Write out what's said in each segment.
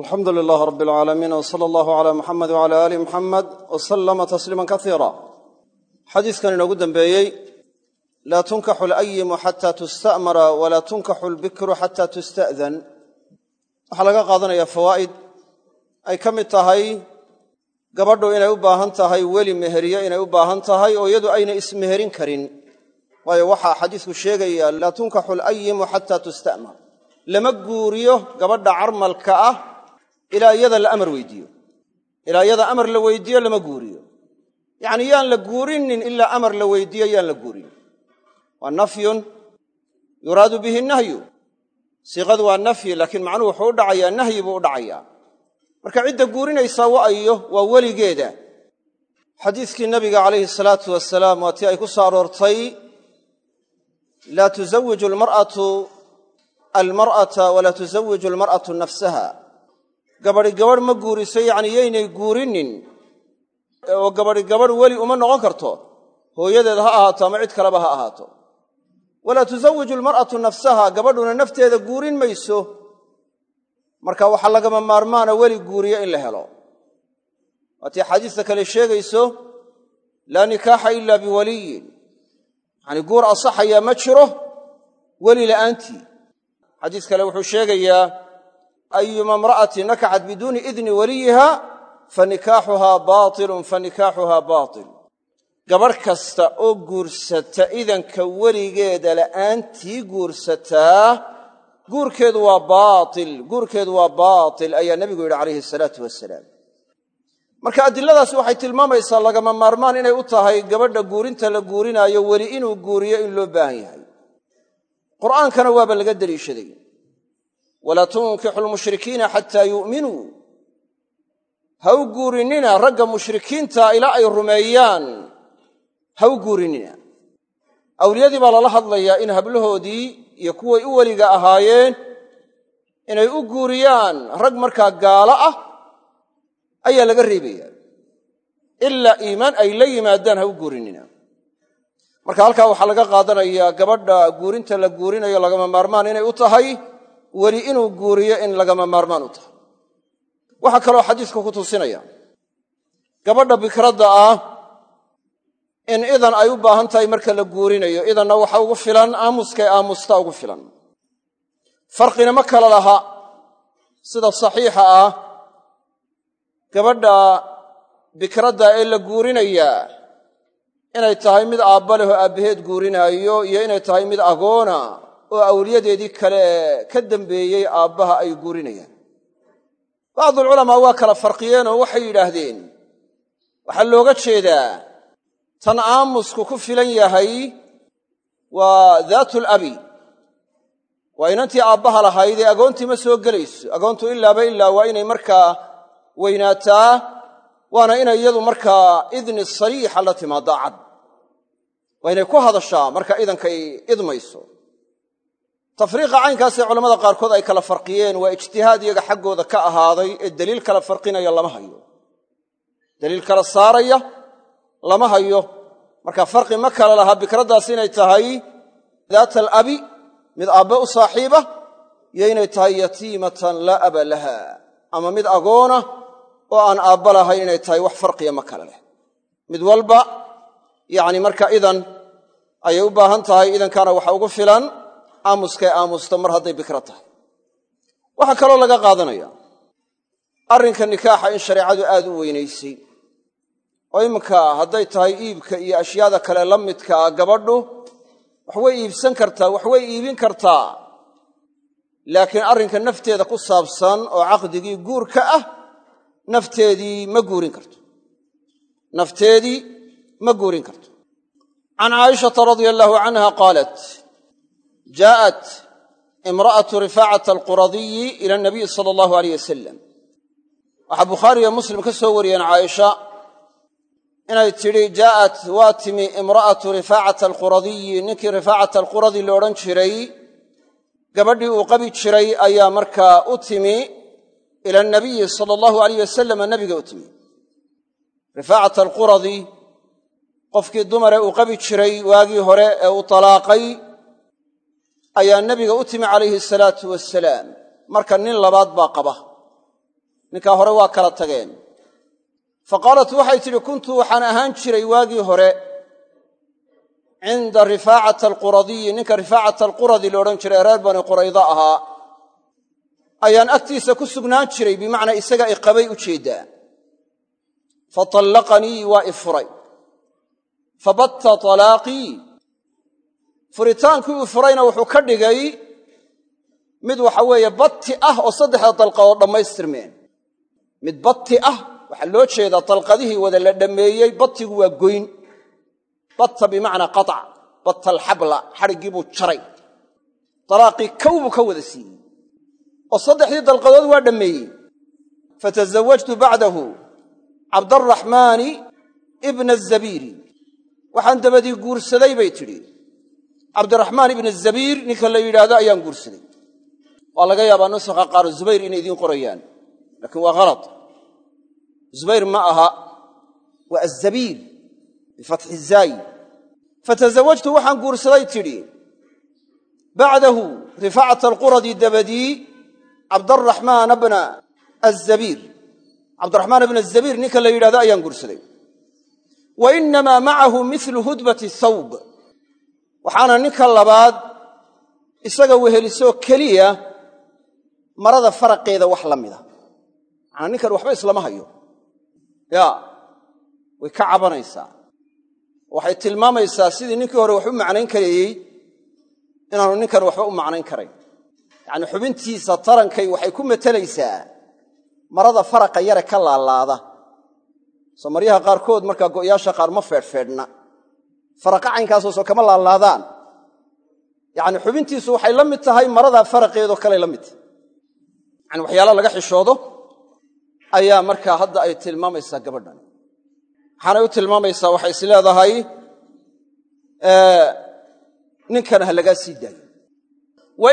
alxamdu lilaah rab alcaalamiin w sala allahu cala muxamed wcala aali muxamed w salama tasliima kaiira xadiiskan inoogu dembeeyey laa tunkaxu alayimu xata tusta'mara walaa tunkaxu albikru xata tusta'dan waxaa laga qaadanayaa fawaa'id ay ka mid tahay gabadhu inay u baahan tahay weli meheriye inay u baahan tahay oo iyadu ayna ismeherin karin. Waayo waxaa xadiisku sheegaya laa tunkaxu alayimu xata tusta'mar. Guuriyo gabadha carmalka ah ilaa iyada la amar weydiiyo. Ilaa iyada amar la weydiiyo lama guuriyo. Yacnii yaan la guurinin ilaa amar la weydiiyo yaan la guurin waa nafyun yuraadu bihi nahyu. Siiqadu waa nafyi laakiin macnuhu wuxuu dhacayaa nahyi buu u dhacayaa. Marka cidda guurinaysaa wa'ayo waa weligeeda. Xadiiskii nabiga calayhi salaatu wasalaam waa tii ay ku soo aroortay laa tuzawiju almar'atu almar'ata walaa tuzawiju almar'atu nafsaha gabadhi gabadh ma guuriso yacni yaynay guurinin. Oo gabadhi gabadh weli uma noqon karto. Hooyadeed ha ahaato ama cid kaleba ha ahaato. Walaa tusawiju almar'atu nafsaha gabadhuna nafteeda guurin mayso. Marka waxaa lagama maarmaana weli guuriyo in la helo. Waatii xaadiista kale sheegayso laa nikaaxa ila biwaliyin. Yacanii guur asaxayaa ma jiro weli la'aantii. Xadiis kale wuxuu sheegayaa ayuma imra'ati nakaxat biduuni idni waliyiha fanikaaxuhaa baatilun fanikaaxuhaa baatil gabadh kasta oo guursata idanka weligeeda la'aantii guursataa guurkeedu waa baatil guurkeedu waa baatil ayaa nebigu yidhi calayhi salaatu wasalaam marka adiladaasi waxay tilmaamaysaa lagama maarmaan inay u tahay gabadha guurinta la guurinaayo weli inuu guuriyo in loo baahan yahay qur'aankana waaba laga deliishaday walaa tunkixu lmushrikiina xataa yu'minuu ha u guurinina ragga mushrikiinta ilaa ay rumeeyaan ha u guurinina awliyadii baa lala hadlayaa in hablahoodii iyo kuway u weliga ahaayeen inay u guuriyaan rag markaa gaalo ah ayaa laga reebaya ilaa iimaan ay la yimaadaan ha u guurinina marka halkaa waxaa laga qaadanayaa gabadha guurinta la guurinayo lagama maarmaan inay u tahay weli inuu guuriyo in lagama maarmaan u tahay. Waxaa kaloo xadiisku ku tusinaya gabadha bikradda ah in idan ay u baahan tahay marka la guurinayo idanna waxa ugu filan aamuskay aamusta ugu filan. Farqina ma kala laha sida saxiixa ah gabadha bikradda ee la guurinayaa inay tahay mid aabba leh oo aabbaheed guurinaayo iyo inay tahay mid agoona oo awliyadeedii kale ka dambeeyey aabbaha ay guurinayaan. Bacdulculamaa waa kala farqiyeen oo waxay yidhaahdeen waxaa looga jeedaa tan aamusku ku filan yahay waa daatul abi. Waa inantii aabbaha lahayd ee agoontii ma soo gelayso. Agoontu ilaaba ilaa waa inay markaa weynaataa waana inay iyadu markaa idni sariixa la timaadaa cad. Waa inay ku hadashaa marka idankay idmayso tafriiqa caynkaasee culamada qaarkood ay kala farqiyeen waa ijtihaad iyaga xaggooda ka ahaaday ee daliil kala farqinaya lama hayo. Daliil kala saaraya lama hayo. Marka farqi ma kala laha bikraddaas inay tahay daata alabi mid aabbe u saaxiiba iyo inay tahay yatiimatan laa aba laha. Ama mid agoona oo aan aabba lahayn inay tahay wax farqiya ma kala leh. Mid walba yacni marka idan ayay u baahan aamuskay aamusta mar hadday bikra tahay. Waxaa kaloo laga qaadanaya arrinka nikaaxa in shareecadu aad u weynaysay. Oo iminka hadday tahay iibka iyo ashyaada kale la midkaa gabadhu waxway iibsan kartaa waxway iibin kartaa. Laakiin arrinka nafteeda ku saabsan oo caqdigii guurka ah nafteedii ma guurin karto. Nafteedii ma guurin karto. Can caaishata radia allaahu canha qaalat jaa'at imra'atu rifaacata alquradiyi ila anabiyi sala allahu aleyh wasalam waxaa bukhaariyo muslim ka soo wariyeen caaisha inay tidhi jaa'at waa timi imra'atu rifaacata alquradiyi ninkii rifaacata alquradi la odhan jiray gabadhii uu qabi jiray ayaa markaa u timi ila anabiyi sala allahu aleyh wasalama nabiga u timi rifaacata alquradi qofkii dumare uu qabi jiray waagii hore ee uu ayaa nebiga u timi calayhi salaatu wasalaam marka nin labaad baa qaba. Ninkaa hore waa kala tageen. Fa qaalat waxay tidhi kuntu waxaan ahaan jiray waagii hore cinda rifaacata alquradiyi ninka rifaacata alquradi la odhan jiray reer bani qurayda ahaa. Ayaan agtiisa ku sugnaan jiray bimacnaa isaga i qabay u jeeddaa fa tallaqanii waa i furay. Fa batta talaaqii furitaankii uu furayna wuxuu ka dhigay mid waxa weeye batti ah oo saddexda dalqadood dhammaystirmeen. Mid batti ah waxaa loo jeedaa dalqadihii wada la dhammeeyey battigu waa goyn. Batta bimacnaa qatac batta alxabla xadhiggii buu jaray. Dalaaqii kow buu ka wada siiyey. Oo saddexdii dalqadood waa dhammeeyey. Fatasawajtu bacdahu cabdaraxmaani ibna azabiiri waxaan dabadii guursaday bay tidhi cabdiraxmaan ibna zabiir ninka la yidhaahdo ayaan guursaday. Waa laga yaabaa nusakha qaar zubayr inay idiin qorayaan. Laakiin waa halad zubayr ma aha waa azabiir bifatxi zaay fatasawajtu waxaan guursaday tidhi bacdahu rifaacata alquradi dabadii cabdaraxmaana bna azabiir cabdiraxmaan bna azabiir ninka la yidhahdo ayaan guursaday. Wa inamaa macahu milu hudbati thawb waxaana ninka labaad isaga wehelisoo keliya marada faraqeeda wax la mida. Macanaa ninkan waxba islama hayo. Ya way ka cabanaysaa. Waxay tilmaamaysaa sidii ninkii hore wax u macnayn karayey inaanu ninkan waxba u macnayn karayn. Yacni xubintiisa tarankay waxay ku matelaysaa marada faraqa yare ka laalaada. Soo maryaha qaarkood markaa go'yaasha qaar ma feedhfeedhna faraqa caynkaasoo kama laalaadaan. Yacni xubintiisu waxay la mid tahay maradaa faraqeedoo kaley la mid. Tahay yani waxyaala laga xishoodo ayaa markaa hadda ay tilmaamaysaa gabadhan. Waxaanay u tilmaamaysaa waxay is leedahay ninkan ha lagaa sii daayo. Wa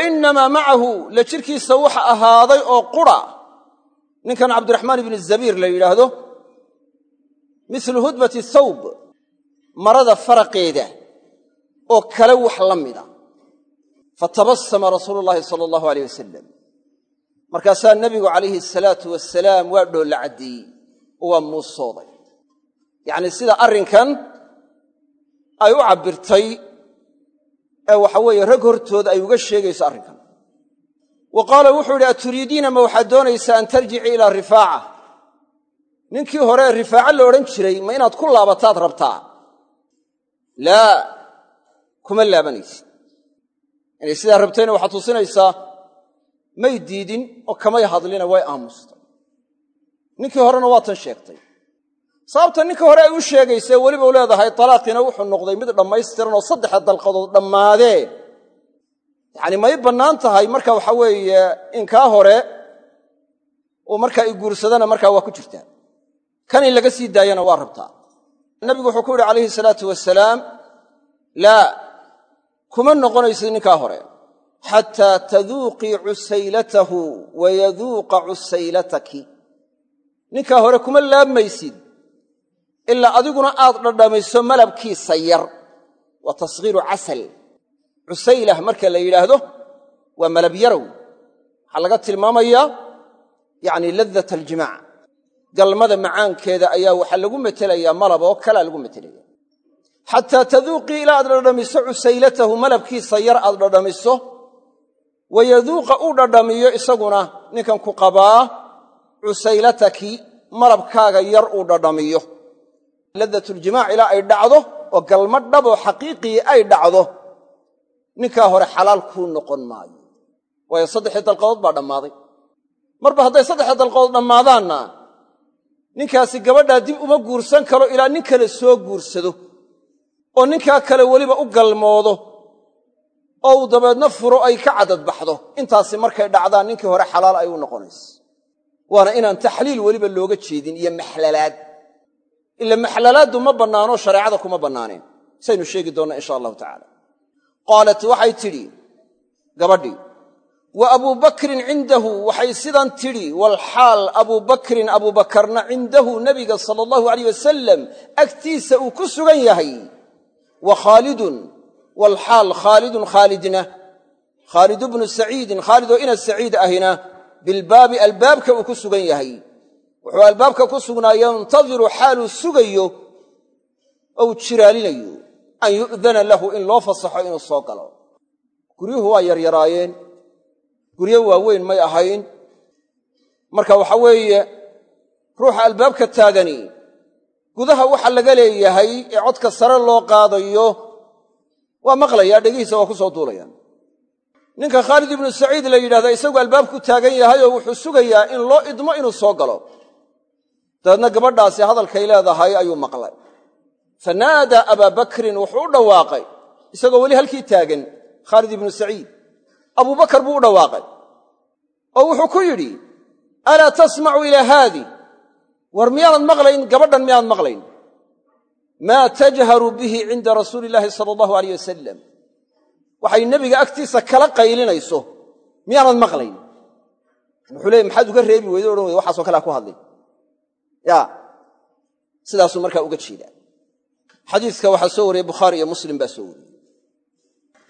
macahu la jirkiisa waxa ahaaday oo qura. Ninkan cabdiraxmaan ibni zabiir la yidhaahdo milu hudbati thawb marada faraqeeda oo kale wax la mida. Fatabasama rasuulu llaahi sala allahu aleyh wasalam markaasaa nebigu calayhi asalaatu wasalaam waa dhoolla caddeeyey oo waa muusooday. Yacni sida arrinkan ay u cabbirtay ee waxa weeye rag hortooda ay uga sheegayso arrinkan. Wa qaala wuxuu idhi aturiidiina ma waxaad doonaysaa an tarjici ilaa rifaaca? Ninkii hore rifaaco la odhan jiray ma inaad ku laabataad rabtaa laa kuma laabanaysid inay sidaa rabtayna waxaad tusinaysaa may diidin oo kamay hadlina way aamustay ninkii horena waa tan sheegtay. Sababta ninkii hore ay u sheegaysee weliba u leedahay talaaqiina wuxuu noqday mid dhammaystiran oo saddexa dalqadood dhammaadee yacani may bannaan tahay marka waxa weeye inkaa hore uu markaa i guursadana markaa waa ku jirtaa. Kan in laga sii daayana waa rabtaa nabigu wuxuu ku yidhi calayhi salaatu wasalaam laa kuma noqonaysid ninkaa hore xataa taduuqii cusaylatahu wa yaduuqa cusaylataki. Ninkaa hore kuma laabmaysid ilaa adiguna aad dhadhamayso malabkiisa yar. Waa tasghiiru casal cusaylah marka la yidhaahdo waa malab yarow. Waxaa laga tilmaamayaa yacni ladat aljimaac galmada macaankeeda ayaa waxaa lagu metelayaa malab oo kalea lagu metelaya. Xataa taduuqii ilaa aad dhadhamiso cusaylatahu malabkiisa yar aad dhadhamiso wa yaduuqa uu dhadhamiyo isaguna ninkan ku qabaa cusaylataki malabkaaga yar uu dhadhamiyo. Ladatuljimac ilaa ay dhacdo oo galma dhaboo xaqiiqii ay dhacdo ninkaa hore xalaal kuu noqon maayo. Waayo saddexdii dalqadood baa dhammaaday. Marba hadday saddexda dalqadood dhammaadaanna ninkaasi gabadhaa dib uma guursan karo ilaa nin kale soo guursado oo ninkaa kale weliba u galmoodo oo uu dabeedna furo ay ka cadadbaxdo intaasi markay dhacdaan ninkii hore xalaal ay u noqonayso waana inaan taxliil weliba looga jeedin iyo maxlalaad ila maxlalaaddu ma bannaano shareecada kuma bannaaneen saynu sheegi doonnaa insha allahu tacaala. Qaalat waxay tidhi gabadhii wa abuu bakrin cindahu. Waxay sidan tidhi walxaal abuu bakrin abuubakarna cindahu nabiga sala allahu alayh wasalam agtiisa uu ku sugan yahay. Wa khaalidun walxaal khaalidun khaalidna khaalidu bnu saciidin khaalid oo ina saciid ahina bilbaabi albaabka uu ku sugan yahay. Wuxuu albaabka ku sugnaa yantadiru xaaluu sugayo ou jiraalinayo an yu'dana lahu in loo fasaxo inuu soo galo guryo waaweyn may ahayn. Marka waxa weeye ruuxa albaabka taagani gudaha waxa laga leeyahay ee codka sare loo qaadayo waa maqlayaa dhegihiisa waa ku soo duulayaan. Ninka khaalid ibnu saciid la yidhahda isagu albaabku taagan yahayoo wuxuu sugayaa in loo idmo inuu soo galo. Dabeedna gabadhaasi hadalkay leedahay ayuu maqlay. Fa naadaa abaa bakrin wuxuu u dhawaaqay isagoo weli halkii taagan khaalid ibnu saciid abubakar buu u dhawaaqay. Oo wuxuu ku yidhi alaa tasmacu ilaa haadi? War miyaanad maqlayn gabadhan miyaanad maqlayn? Maa tajharu bihi cinda rasuuli illaahi sala allahu aleyh wasalam waxay nebiga agtiisa kala qaylinayso miyaanad maqlayn? Wuxuu leey maxaad uga reebi weyde odhan weyde waxaasoo kalea ku hadlay ya sidaasuu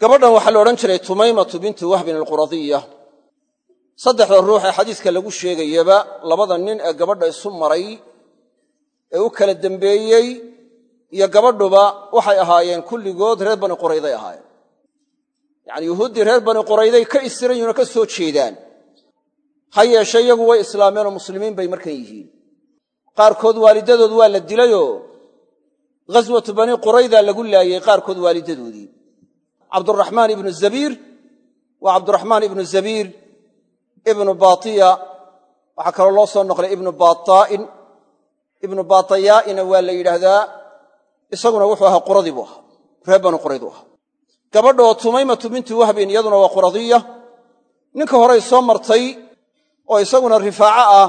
gabadhan waxaa la odhan jiray tumaymatu bintu wahbin alquradiya saddexda ruux ee xadiiska lagu sheegayaba labada nin ee gabadha isu maray ee u kala dembeeyey iyo gabadhuba waxay ahaayeen kulligood reer bani qurayday ahaayeen. Yacani yuhuuddii reer bani qurayday ka isiran yihinoo ka soo jeedaan. Ha yeeshe iyagu way islaameenoo muslimiin bay markan yihiin. Qaarkood waalidadood waa la dilayoo. Ghaswatu bani qurayda lagu laayey qaarkood waalidadoodii cabduraxmaan ibnu zabiir waa cabduraxmaan ibnu zabiir ibnu batiya. Waxaa kaloo loo soo noqlay ibnu bataa'in ibnu batayaa'ina waa la yidhaahdaa isaguna wuxuu ahaa quradii buu ahaa reer bani qurayduu ahaa. Gabadha oo tumaymatu bintu wahbin iyaduna waa quradiya. Ninka horey soo martay oo isaguna rifaaco ah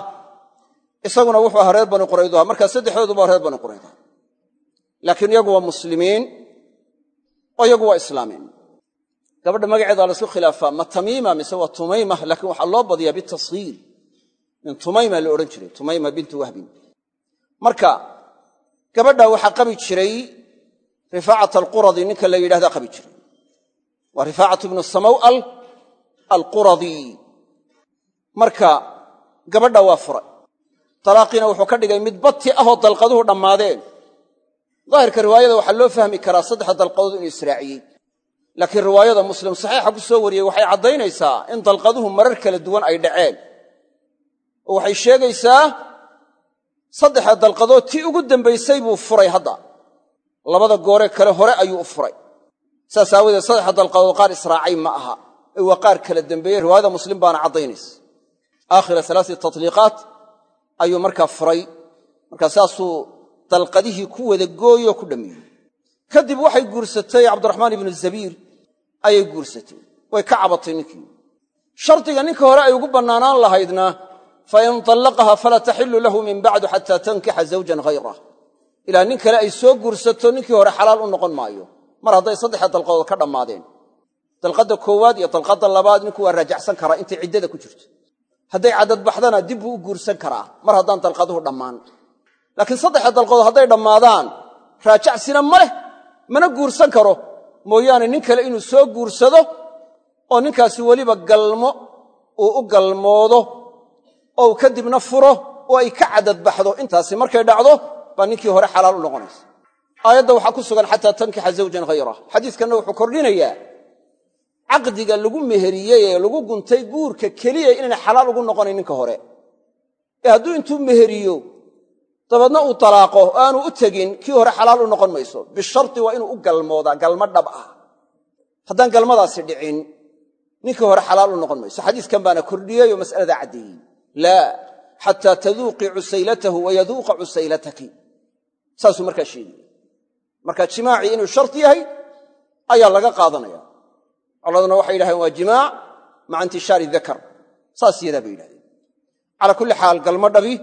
isaguna wuxuu ahaa reer bani quraydu aha markaa saddexdooduba reer laakiin iyagu waa muslimiin waa islaameen gabadha magaceeda la isku khilaafaa. Ma tamiima mise waa tumayma laakiin waxaa loo badiyaa bitashiir min tumayma la odhan jiray tumayma bintu wahbin. Marka gabadha waxaa qabi jiray rifaacat alquradi ninka la yidhahdaa qabi jiray. Waa rifaacatu ibnu samaw'al alquradi. Marka gabadha waa furay. Dalaaqiina wuxuu ka dhigay mid bati ahoo dalqaduhu dhammaadeen. Daahirka riwaayada waxaa loo fahmi karaa saddexda dalqadood inuu israaciyey laakiin riwaayada muslim saxiixa ku soo wariyey waxay caddaynaysaa in dalqaduhu marar kala duwan ay dhaceen. Oo waxay sheegaysaa saddexda dalqadood tii ugu dambaysay buu furay hadda. Labada goore kale hore ayuu u furay. Saas aawadeed saddexda qaar israacay ma aha. Ee waa qaar kala dembeeyey riwaayada muslim baana caddaynaysa. Aakhira alaasi tatliiqaat ayuu markaa furay. Markaa saasuu dalqadihii ku wada gooyoo ku dhammeeyey. Kadib waxay guursatay cabdiraxmaan ibnu zabiir ayay guursatay. Way ka cabatay ninkii. Shardiga ninka hore ay ugu bannaanaan lahaydna fa in tallaqaha falaa taxillu lahu min bacdu xataa tankixa zawjan hayrah ilaa nin kale ay soo guursato ninkii hore xalaal u noqon maayo. Mar hadday saddexa dalqadood ka dhammaadeen. Dalqadda koowaad iyo dalqadda labaad ninku waa raajacsan karaa intay ciddada ku jirto. Hadday caddadbaxdana dib buu u guursan karaa mar haddaan dalqaduhu dhammaan. Laakiin saddexa dalqadood hadday dhammaadaan raajacsina ma leh mana guursan karo mooyaane nin kale inuu soo guursado oo ninkaasi weliba galmo uu u galmoodo oo uu kadibna furo oo ay ka caddadbaxdo intaasi markay dhacdo baa ninkii hore xalaal u noqonaysa. Aayadda waxaa ku sugan xataa tankixa zawjan hayrah xadiiskanna wuxuu kordhinayaa caqdiga lagu meheriyey ee lagu guntay guurka keliya inayna xalaal ugu noqonayn ninka hore. Ee hadduu intuu meheriyo dabeedna uu talaaqo oo aanu u tegin kii hore xalaal u noqon mayso. Bisharti waa inuu u galmoodaa galmo dhab ah. Haddaan galmadaasi dhicin ninkii hore xalaal u noqon mayso. Xadiiskan baana kordhiyey oo mas'aladaa laa xataa taduuqii cusaylatahu wa yaduuqa cusaylataki. Saasuu markaa sheegaya marka jimaacii inuu sharti yahay ayaa laga qaadanaya. Coladuna waxay yidhahdeen waa jimaac maca intishaari dakar saas yadaa bay yidhahdeen. Calaa kulli xaal galmo dhabi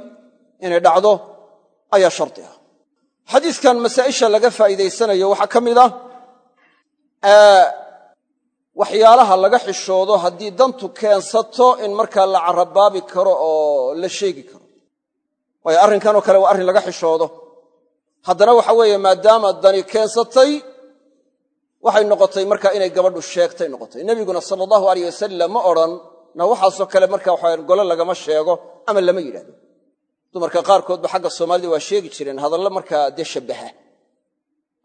inay dhacdo ayaa shardi ah. Xadiiskan masaa'isha laga faa'iidaysanayo waxaa ka mid ah waxyaalaha laga xishoodo haddii dantu keensato in markaa la carabaabi karo oo la sheegi karo. Waayo arrinkanoo kale waa arrin laga xishoodo. Haddana waxa weeye maadaama dani keensatay waxay noqotay markaa inay gabadhu sheegtay noqotay. Nebiguna sala allahu aleyh ma odhan na waxaasoo kale marka waxa gole lagama sheego ama lama yidhahdo dumarka qaarkoodba xagga soomaalida waa sheegi jireen hadallo markaa dee shabbaha.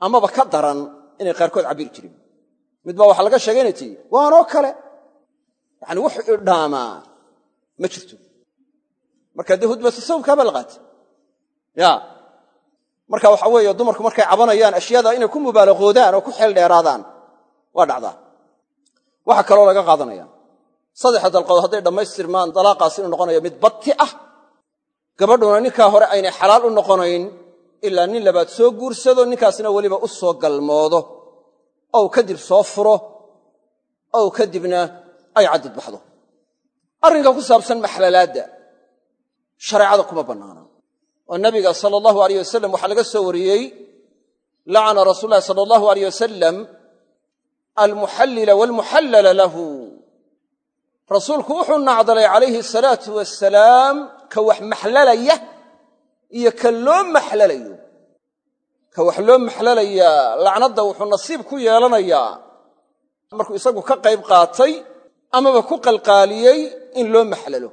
Amaba ka daran inay qaarkood cabbiri jireen mid baa waxaa laga sheegay inay tii waanoo kale. Yacani wuxuu idhaamaa ma jirto. Marka dee hudbatu sawbkaabaa la qaatay ya. Marka waxa weeye dumarku markay cabanayaan ashyaada inay ku mubaalaqoodaan oo ku xeel dheeraadaan waa dhacdaa. Waxaa kaloo laga qaadanaya. Saddexa dalqood hadday dhammaystirmaan dalaaqaas inuu noqonayo mid batti ah gabadhuna ninkaa hore aynay xalaal u noqonayn ilaa nin labaad soo guursado ninkaasna weliba u soo galmoodo. Ou kadib soo furo ou kadibna ay caddid baxdo. Arrinka ku saabsan maxlalaadda shareecada kuma bannaana. Oo nabiga sala allahu alayh wasalam waxaa laga soo wariyey lacana rasuul lahi sala allahu alayh wasalam almuxallila waalmuxallala lahu. Rasuulku wuxuu nacdalay calayhi asalaatu wasalaam ka wax maxlalaya iyo ka loo maxlalayo. Ka wax loo maxlalayaa lacnadda wuxuu nasiib ku yeelanayaa. Markuu isagu ka qayb qaatay amaba ku qalqaaliyey in loo maxlalo.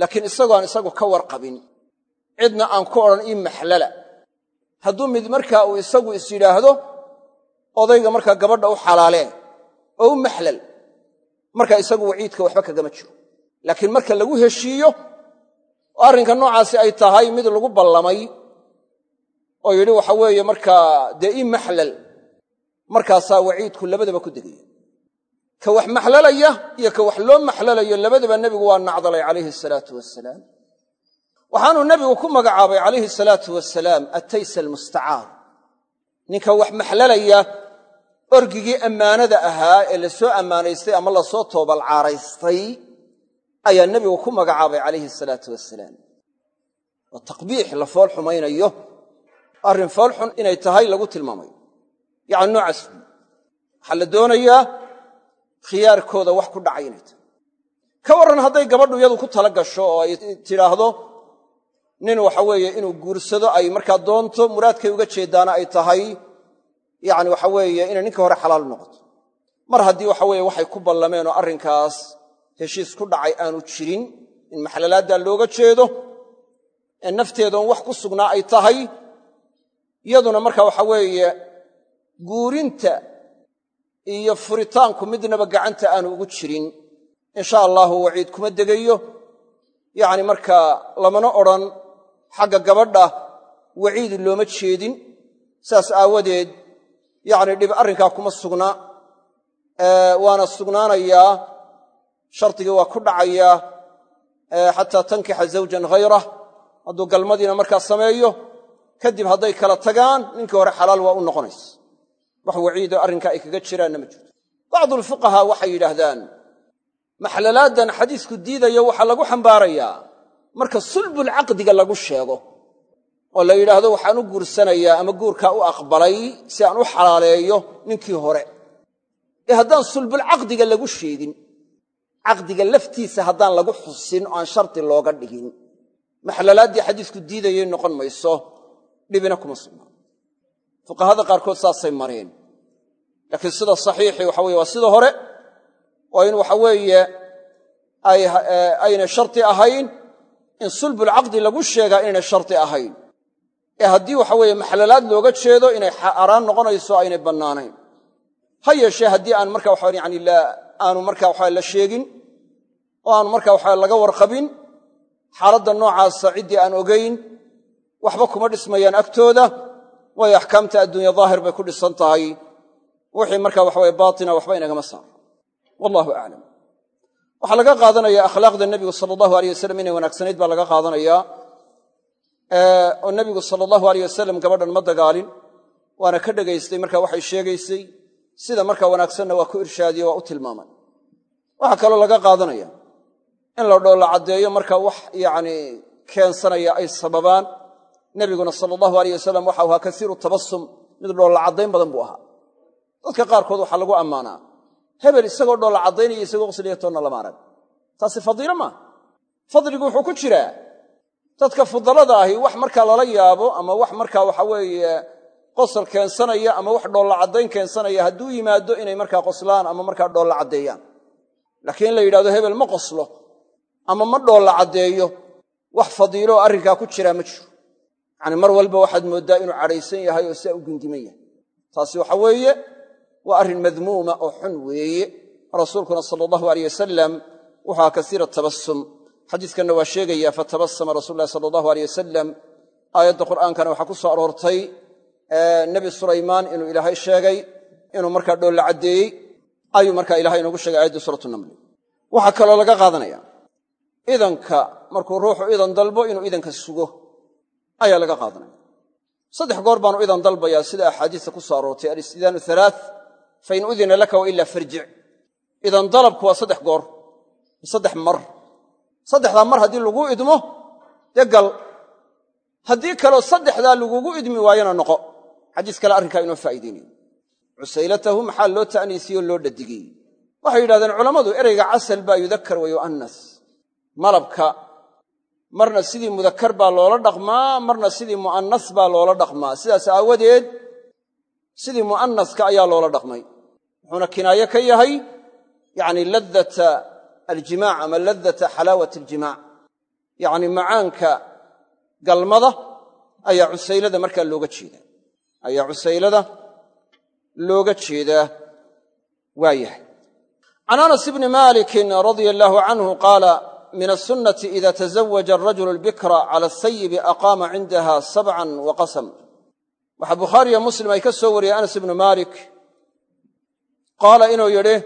Laakiin isagoo aan isagu ka warqabin. Cidna aan ku odhan ii maxlala. Hadduu mid markaa uu isagu is yidhaahdo odayga markaa gabadha u xalaalee oo u maxlal markaa isagu waciidka waxba kagama jiro. Laakiin marka lagu heshiiyo oo arrinka noocaasi ay tahay mid lagu ballamay oo yidhi waxa weeye markaa dee ii maxlal markaasaa waciidku labadaba ku degaya ka wax maxlalaya iyo ka wax loo maxlalayo labadaba nebigu waa nacdalay calayhi asalaatu wasalaam waxaanuu nebigu ku magacaabay calayhi salaatu wasalaam attaysa almustacaar ninka wax maxlalaya orgigii ammaanada ahaa ee la soo ammaanaystay ama la soo toobalcaaraystay ayaa nebigu ku magacaabay calayhi salaatu wasalaam oo taqbiix la fool xumaynayo arrin fool xun inay tahay lagu tilmaamayo. Yacani noocaas waxaa la doonayaa khiyaarkooda wax ku dhacay inay tahay. Ka warran hadday gabadhu iyadu ku tala gasho oo ay tidhaahdo nin waxa weeye inuu guursado ay markaa doonto muraadkay uga jeeddaana ay tahay yacni waxa weeye inay ninka hore xalaal noqoto. Mar haddii waxa weeye waxay ku ballameen oo arrinkaas heshiis ku dhacay aanu jirin in maxlalaaddaa looga jeedo ee nafteedoon wax ku sugnaa ay tahay iyaduna marka waxa weeye guurinta iyo furitaanku midnaba gacanta aanu ugu jirin. Insha allahu waciid kuma degayo. Yacni markaa lamana odhan xagga gabadha waciid looma jeedin. Saas aawadeed yacni dhib arrinkaa kuma sugna. Waana sugnaanayaa shardigii waa ku dhacayaa xataa tankixa zawjan hayrah hadduu galmadiina markaa sameeyo kadib hadday kala tagaan ninkii hore xalaal waa u noqonaysa wax waciido arrinkaa ay kaga jiraanna ma jirto. Bacdulfuqahaa waxay yidhaahdaan maxlalaaddan xadiisku diidayo waxaa lagu xambaarayaa marka sulbulcaqdiga lagu sheego oo la yidhaahdo waxaan u guursanayaa ama guurkaa u aqbalay si aan u xalaaleeyo ninkii hore. Ee haddaan sulbulcaqdiga lagu sheegin caqdiga laftiisa haddaan lagu xusin oo aan shardi looga dhigin. Maxlalaaddii xadiisku diidayay noqon mayso dhibina kuma sugnaa fuqahada qaarkood saasay mareen. Laakiin sida saxiixii waxa weye waa sida hore oo in waxa weeye aynay sharti ahayn in sulbulcaqdi lagu sheegaa inaynay sharti ahayn. Ee haddii waxa weeye maxlalaad looga jeedo inay xaaraan noqonayso aynay bannaanayn. Ha yeeshee haddii aan marka waxa yani aanu marka waxa la sheegin oo aanu marka waxa laga warqabin xaaladda noocaasa ciddii aan ogayn waxba kuma dhismayaan agtooda waayo axkaamta adduunya daahir bay ku dhisan tahay. Wixii marka waxaweye baatina waxba inagama saaro. Wallahu aclam waxaa laga qaadanaya akhlaaqda nebigu sala allahu aleyh wasalam inay wanaagsanayd baa laga qaadanayaa oo nebigu sala allahu aleyh wasalam gabadhan ma dagaalin waana ka dhegaystay marka waxay sheegaysay sida marka wanaagsanna waa ku irshaadiye waa u tilmaamay waxaa kaloo laga qaadanaya in la dhoolla caddeeyo marka wax yacni keensanaya ay sababaan nebiguna sala allahu aleyh wasalam waxau ahaa kasiiru tabasum mid dhoolla caddayn badan buu ahaa. Dadka qaarkood waxaa lagu ammaanaa. Hebel isagoo dhoolla caddaynaya isagoo qosliya toonna lama arag. Taasi fadiilo maaha fadligu wuxuu ku jiraa. Dadka fudalada ahi wax markaa lala yaabo ama wax markaa waxa weeye qosol keensanaya ama wax dhoolla caddayn keensanaya hadduu yimaado inay markaa qoslaan ama markaa dhoolla caddeeyaan laakiin in la yidhahdo hebel ma qoslo ama ma dhoolla caddeeyo wax fadiilo oo arrinkaa ku jiraa ma jiro. Yacani mar walba waxaad mooddaa inuu cadhaysan yahay oo sidaa u gundiman yahay. Taasi waxa weeye waa arrin madmuuma oo xun weeye. Rasuulkuna sala allahu aleyh wasalam wuxua kasiira tabasum xadiiskanna waa sheegaya fatabasama rasul lahi sala allahu aleyh wasalam aayadda qur'aankana waxaa ku soo aroortay nebi sulaymaan inuu ilaahay sheegay inuu markaa dhoolla caddeeyey. Ayuu markaa ilahay inoogu sheegay ayaddii suuratu namli waxaa kaloo laga qaadanaya idanka markuu ruuxu idan dalbo inuu idanka sugo ayaa laga qaadanaya. Saddex goor baanu idan dalbayaa sida axaadiista ku soo aroortay alistidaanu halaa fain udina laka wa ilaa farjic idan dalabku waa saddex goor saddex mar. Saddexdaa mar haddii laguu idmo dee gal. Haddii kaleo saddexdaa lagugu idmi waayona noqo. Xadiis kale arrinkaa inoo faa'iideynayo. Cusaylatahu maxaa loo ta'niisiyoo loo dhadigey waxay yidhahdeen culammadu ereyga casal baa yudakar wa yu'annas malabka marna sidii mudakar baa loola dhaqmaa marna sidii mu'annas baa loola dhaqmaa. Sidaas aawadeed sidii mu'annaska ayaa loola dhaqmay. Wuxuuna kinaaye ka yahay yacni ladata aljimaac ama ladata xalaawat aljimaac. Yacni macaanka galmada ayaa cusaylada markaa looga jeedaa. Ayaa cusaylada looga jeedaa waa yahay can anas ibni maalikin radia allaahu canhu qaala min asunati ida tazawaja arajulu albikra cala asayibi aqaama cindaha sabcan wa qasam waxaa bukhaariyo muslim ay ka soo wariyey anas ibnu maalik qaala inuu yidhi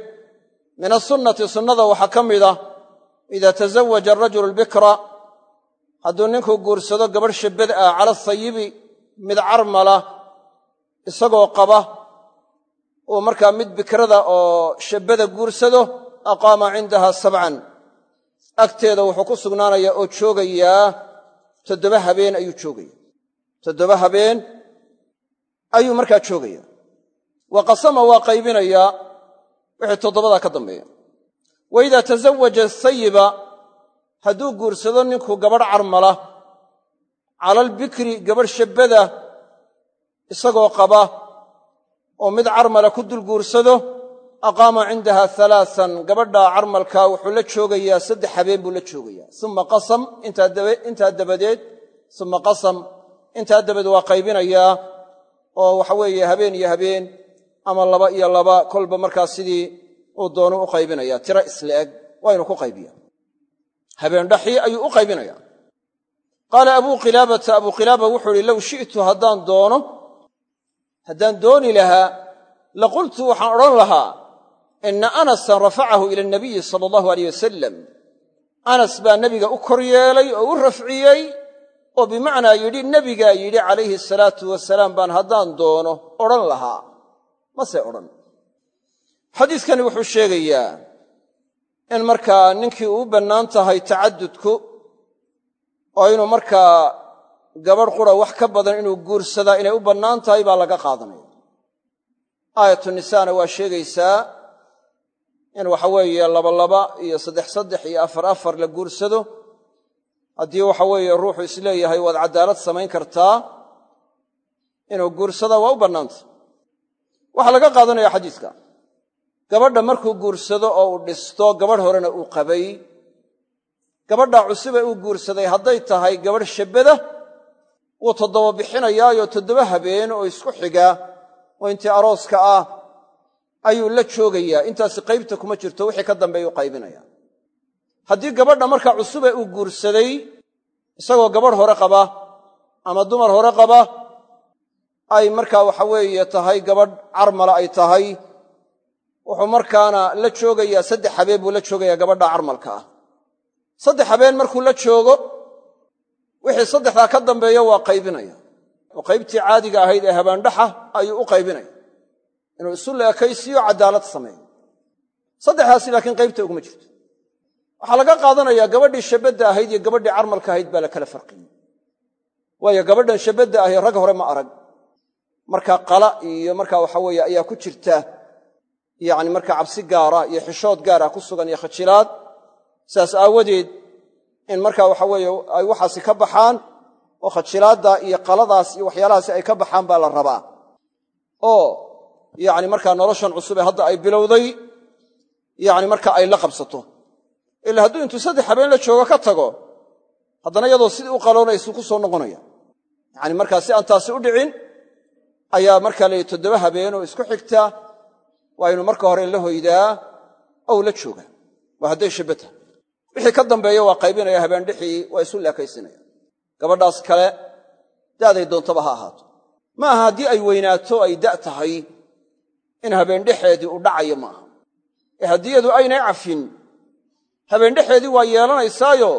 min asunnati sunnada waxaa ka mida ida tazawaja arajulu albikra hadduu ninku guursado gabadh shabbad ah cala asayibi mid carmala isagoo qaba uu markaa mid bikrada oo shabbada guursado aqaama cindaha sabcan agteeda wuxuu ku sugnaanayaa oo joogayaa toddoba habeen ayuu joogaya. Toddoba habeen ayuu markaa joogaya. Wa qasama waa qaybinayaa wixii toddobadaa ka dambeeya. Wa idaa tasawaja asayiba hadduu guursado ninku gabadh carmala cala albikri gabadh shabbada isagoo qaba oo mid carmala ku dul guursado aqaama cindaha alaaan gabadhaa carmalkaa wuxuu la joogayaa saddex habeen buu la joogayaa uma qasam intaa dabadeed uma qasam intaa dabadeed waa qaybinayaa oo waxa weeye habeen iyo habeen ama laba iyo laba kolba markaa sidii uu doonu u qaybinaya tiro isla eg waa ynu ku qaybiya habeen dhaxii ayuu u qaybinaya qaala abuu qilaabata abuu qilaaba wuxuu ihi low shi'tu doono ina anasan rafacahu ila nabiyi sala allahu aleyh wasalam anas baa nebiga u kor yeelay oo u rafciyey oo bimacnaa yidhi nebigaa yidhi calayhi salaatu wasalaam baan haddaan doono odhan lahaa. Mase odhan. Xadiiskani wuxuu sheegayaa in markaa ninkii uu bannaan tahay tacadudku oo inuu markaa gabadh qura wax ka badan inuu guursadaa inay u bannaan tahay baa laga qaadanaya. Aayatu nisaana waa sheegaysaa in waxa weeye labalaba iyo saddex saddex iyo afar afar la guursado haddii waxa weeye ruuxu is leeyahay waad caddaalad samayn kartaa inuu guursadaa waa u bannaantah waxaa laga qaadanaya xadiiska gabadha markuu guursado oo uu dhisto gabadh horena uu qabay. Gabadhaa cusube uu guursaday hadday tahay gabadh shabbada wuu toddoba bixinayaayo toddoba habeen oo isku xiga oo intii arooska ah ayuu la joogayaa. Intaasi qaybta kuma jirto wixii ka dambeeya u qaybinaya. Haddii gabadha markaa cusube uu guursaday isagoo gabadh hore qaba ama dumar hore qaba ay markaa waxa weeye tahay gabadh carmala ay tahay wuxuu markaana la joogayaa saddex habeen buu la joogayaa gabadha carmalka ah. Saddex habeen markuu la joogo wixii saddexdaa ka dambeeya waa qaybinaya. Oo qaybtii caadiga ahayd ee habaandhaxa ayuu u qaybinaya inuu isu leekaysiyo caddaalad sameeyo. Saddexdaasi laakiin qaybta uguma jirto. Waxaa laga qaadanayaa gabadhii shabadda ahayd iyo gabadhii carmalka ahayd baa la kala farqiyey. Waayo gabadhan shabadda ahi rag hore ma arag. Markaa qala iyo markaa waxa weeye ayaa ku jirta yacni markaa cabsi gaara iyo xishood gaara ku sugan iyo khajilaad sidaas aawadeed in markaa waxa weeye ay waxaasi ka baxaan oo khajilaadda iyo qaladaas iyo waxyaalahaasi ay ka baxaan baa la rabaa. Oo yacni markaa noloshan cusub ee hadda ay bilowday yacni marka ay la qabsato. Ila hadduu intuu saddex habeen la joogo ka tago haddana iyadoo sidii u qaloonaysu ku soo noqonaya. Yacani markaa si aan taasi u dhicin ayaa markaa la toddoba habeen oo isku xigta waa inu marka hore la hoydaa ow la jooga waa hadday shibbata. Wixii ka dambeeya waa qaybinaya habeendhexii waa isu leekaysinaya gabadhaas kale da'day doontaba ha ahaato. Ma aha haddii ay weynaato ay da' tahay in habeendhexeedii u dhacayo ma aha. Ee haddii iyadu aynay cafin habeendhexeedii waa yeelanaysaayo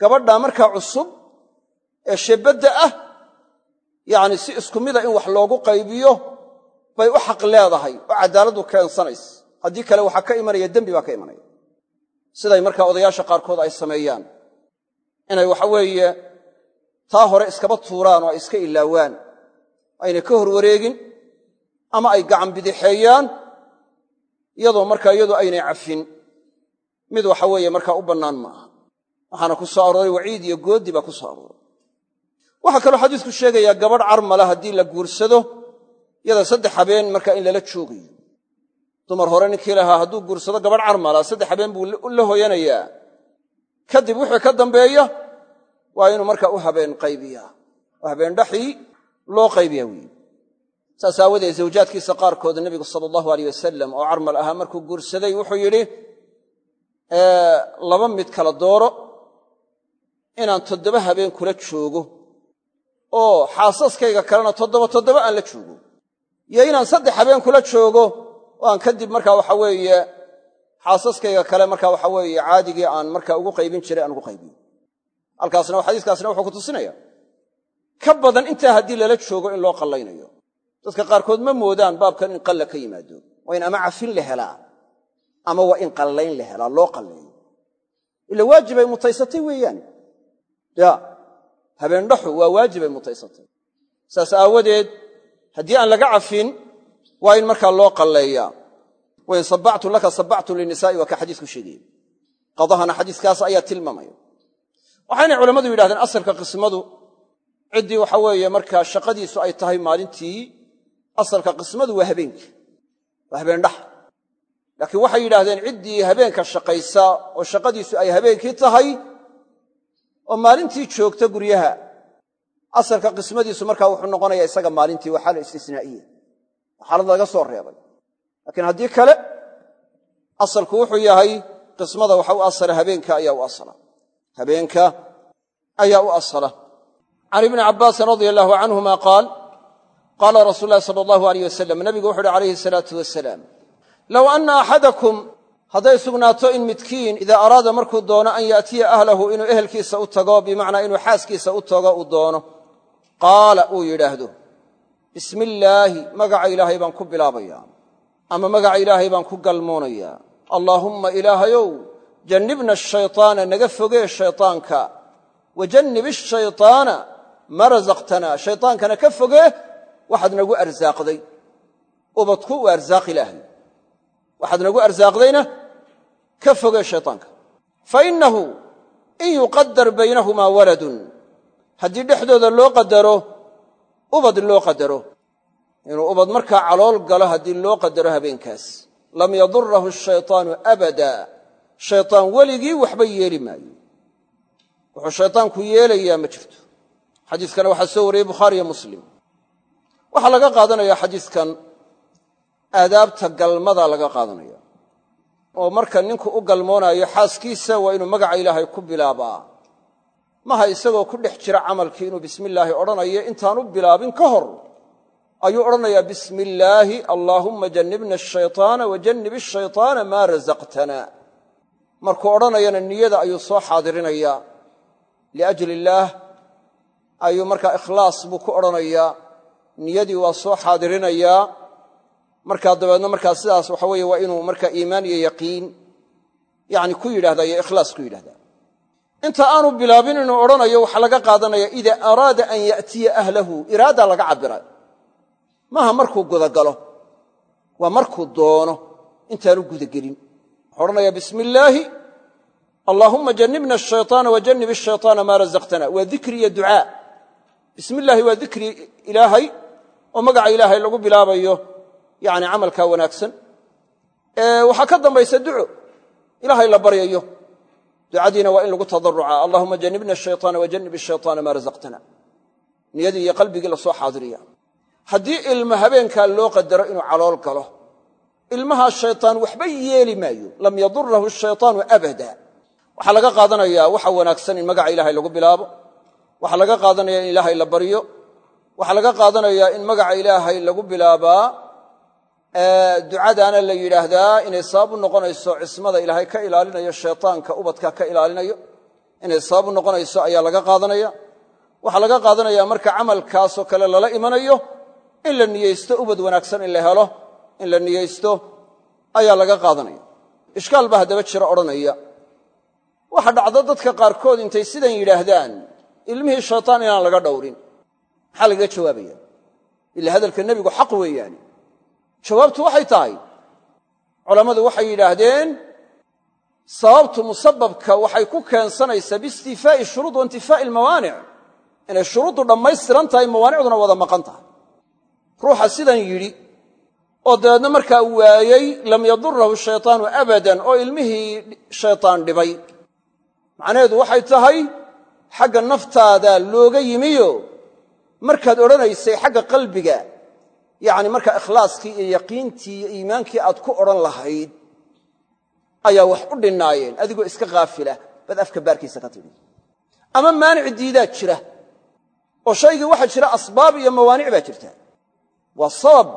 gabadhaa markaa cusub ee shebbadda ah yacni si isku mida in wax loogu qaybiyo bay u xaq leedahay oo caddaaladdu keensanaysa. Haddii kale waxaa ka imanaya dembi baa ka imanaya. Siday markaa odayaasha qaarkood ay sameeyaan. Inay waxa weeye taa hore iskaba tuuraan oo ay iska ilaawaan. Aynay ka hor wareegin ama ay gacan bidixeeyaan iyadoo markaa iyadu aynay cafin mid waxa weeye markaa u bannaan ma aha. Waxaana ku soo arooray waciid iyo goodi baa ku soo arooray. Waxaa kaloo xadiisku sheegayaa gabadh carmala haddii la guursado yada saddex habeen markaa in lala joogayo. Dumar hore ninkii lahaa hadduu guursado gabadh carmala saddex habeen buu la hoyanayaa. Kadib wixii ka dambeeya waa inuu markaa u habeen qaybiyaa. Oo habeendhaxii loo qaybiya weeye saas aawadeed zawjaadkiisa qaarkood nebigu sala allahu aleyh wasalam oo carmal ahaa markuu guursaday wuxuu yidhi laba mid kala dooro inaan toddoba habeen kula joogo oo xaasaskayga kalena toddoba toddoba aan la joogo iyo inaan saddex habeen kula joogo oo aan kadib markaa waxa weeye xaasaskayga kale markaa waxa weeye caadigii aan markaa ugu qaybin jiray aan ugu qaybiyo halkaasna xadiiskaasna wuxuu ku tusinaya ka badan intaa haddii lala joogo in loo qallaynayo dadka qaarkood ma moodaan baabkan in qalla ka yimaado. Waa in ama cafin la helaa ama waa in qallayn la helaa loo qalleeyo. Ila waajibay mutaysatay weeyaan. Ya habeendhaxu waa waajibay mutaysatay. Saas aawadeed haddii aan laga cafin waa in markaa loo qalleeyaa. Wain sabactu laka sabactu linisaa'i waa xadiisku sheegaya qadahana xadiiskaas ayaa tilmaamaya. Waxaynay culammadu yidhahdeen asalka qismadu ciddii waxa weeye markaa shaqadiisu ay tahay maalintii asalka qismadu waa habeenkii waa habeendhax. Laakiin waxay yidhaahdeen ciddii habeenka shaqaysa oo shaqadiisu ay habeenkii tahay oo maalintii joogta guryaha. Asalka qismadiisu markaa wuxuu noqonaya isaga maalintii waa xaala istisnaa'iya xaalad laga soo reebay. Laakiin haddii kale asalku wuxuu yahay qismada waxa u asala habeenka ayaa u asala. Habeenka ayaa u asala. Can ibni cabbaasin radia allahu canhuma qaal qaala rasuulu ulahi sala allahu aleyh wasalam nabigu wuxu uhi calayhi salaatu wasalaam low anna axadakum hadday sugnaato in midkiin idaa araada markuu doono an yaatiya ahlahu inuu ehelkiisa u tago bimacnaa inuu xaaskiisa u tago uu doono. Qaala uu yidhaahdo bismi illaahi magaca ilaahay baan ku bilaabayaa ama magaca ilaahay baan ku galmoonayaa. Allaahumma ilaahayow jannibna ashaytaana naga fogee shaytaanka. Wa jannib ishaytaana ma rasaqtanaa shaytaankana ka fogee waxaad nagu arsaaqday. Ubadku u arsaaq ilaahay waxaad nagu arsaaqdayna ka fogee shaytaanka. Fa innahu in yuqadar baynahumaa waladun. Haddii dhexdooda loo qadaro ubad loo qadaro inuu ubad markaa calool galo haddii loo qadaro habeenkaas. Lam yadurahu shaytaanu abada. Shaytaan weligii waxba yeeli maayo. Wuxuu shaytaanku yeelayaa ma jirto. Xadiiskana waxaa soo wariyey bukhaariyo muslim waxaa laga qaadanaya xadiiskan aadaabta galmada laga qaadanaya. Oo marka ninku u galmoonaayo xaaskiisa waa inuu magaca ilaahay ku bilaabaa. Maha isagoo ku dhex jira camalkii inuu bismillaahi odhanayo intaanu bilaabin ka hor. Ayuu odhanayaa bismi illaahi allaahumma jannibna ashaytaana wa jannib ishaytaana maa rasaqtana markuu odhanayana niyada ayuu soo xaadirinayaa. Liajli illaah ayuu markaa ikhlaas buu ku odhanayaa niyadii waa soo xaadirinayaa. Markaa dabeedna markaa sidaas waxa weeye waa inuu markaa iimaan iyo yaqiin yani ku yidhahda iyo ikhlaas ku yidhahda inta aanu bilaabin inuu odhanayo waxaa laga qaadanaya ida araada an ya'tiya ahlahu iraada laga cabira maaha markuu gudagalo waa markuu doono intaanu gudagelin. Odhanaya bismi illaahi jannibna ashayطaana wa jannib maa razaqtana waa dikri iyo ducaa. Bismi waa dikri ilaahay oo magaca ilaahay lagu bilaabayo yani camalkaa wanaagsan waxaa ka dambaysa duco ilaahay la baryayo ducadiina waa in lagu tadaruca allahuma janibna shayطaana wajanib shayطaana maa razaqtana niyadii iyo qalbigii lasoo xaadiriya haddii ilma habeenkaa loo qadaro inuu calool galo ilmahaa shayطaan waxba yeeli maayo lam yadurahu shayطaanu abada waxaa laga qaadanayaa waxa wanaagsan in magaca ilaahay lagu bilaabo waxaa laga qaadanaya in ilaahay la baryo waxaa laga qaadanayaa in magaca ilaahay lagu bilaabaa ducadaana la yidhaahdaa inay sabab u noqonayso cismada ilaahay ka ilaalinayo shaytaanka ubadka ka ilaalinayo. Inay sabab u noqonayso ayaa laga qaadanaya. Waxaa laga qaadanaya marka camalkaasoo kale lala imanayo in la niyeysto ubad wanaagsan in la helo in la niyeysto ayaa laga qaadanaya. Ishkaal baa haddaba jiro odhanaya. Waxa dhacdo dadka qaarkood intay sidan yidhaahdaan ilmihii shaytaan inaan laga dhowrin maxaa lagaga jawaabaya. Ila hadalka nebigu xaq weeyaane jawaabtu waxay tahay culammadu waxay yidhaahdeen sababtu musababka waxay ku keensanaysaa biistifaa'i shuruud wa intifaa'i almawaanic inay shuruuddu dhammaystiran tahay mawaanicduna wada maqan tahay. Ruuxa sidan yidhi oo dabeedna markaa waayey lam yadurahu shaytaanu abadan oo ilmihii shaytaan dhibay. Macnaheedu waxay tahay xagga naftaada looga yimiyo markaad odhanaysay xagga qalbiga yacni markaa ikhlaaskii iyo yaqiintii iyo iimaankii aad ku odhan lahayd ayaa wax u dhinnaayeen adigoo iska khaafila baad afka baarkiisa ka tidhi ama maanic diidaa jira oo shaygii waxaa jira asbaab iyo mawaanic baa jirta. Waa sabab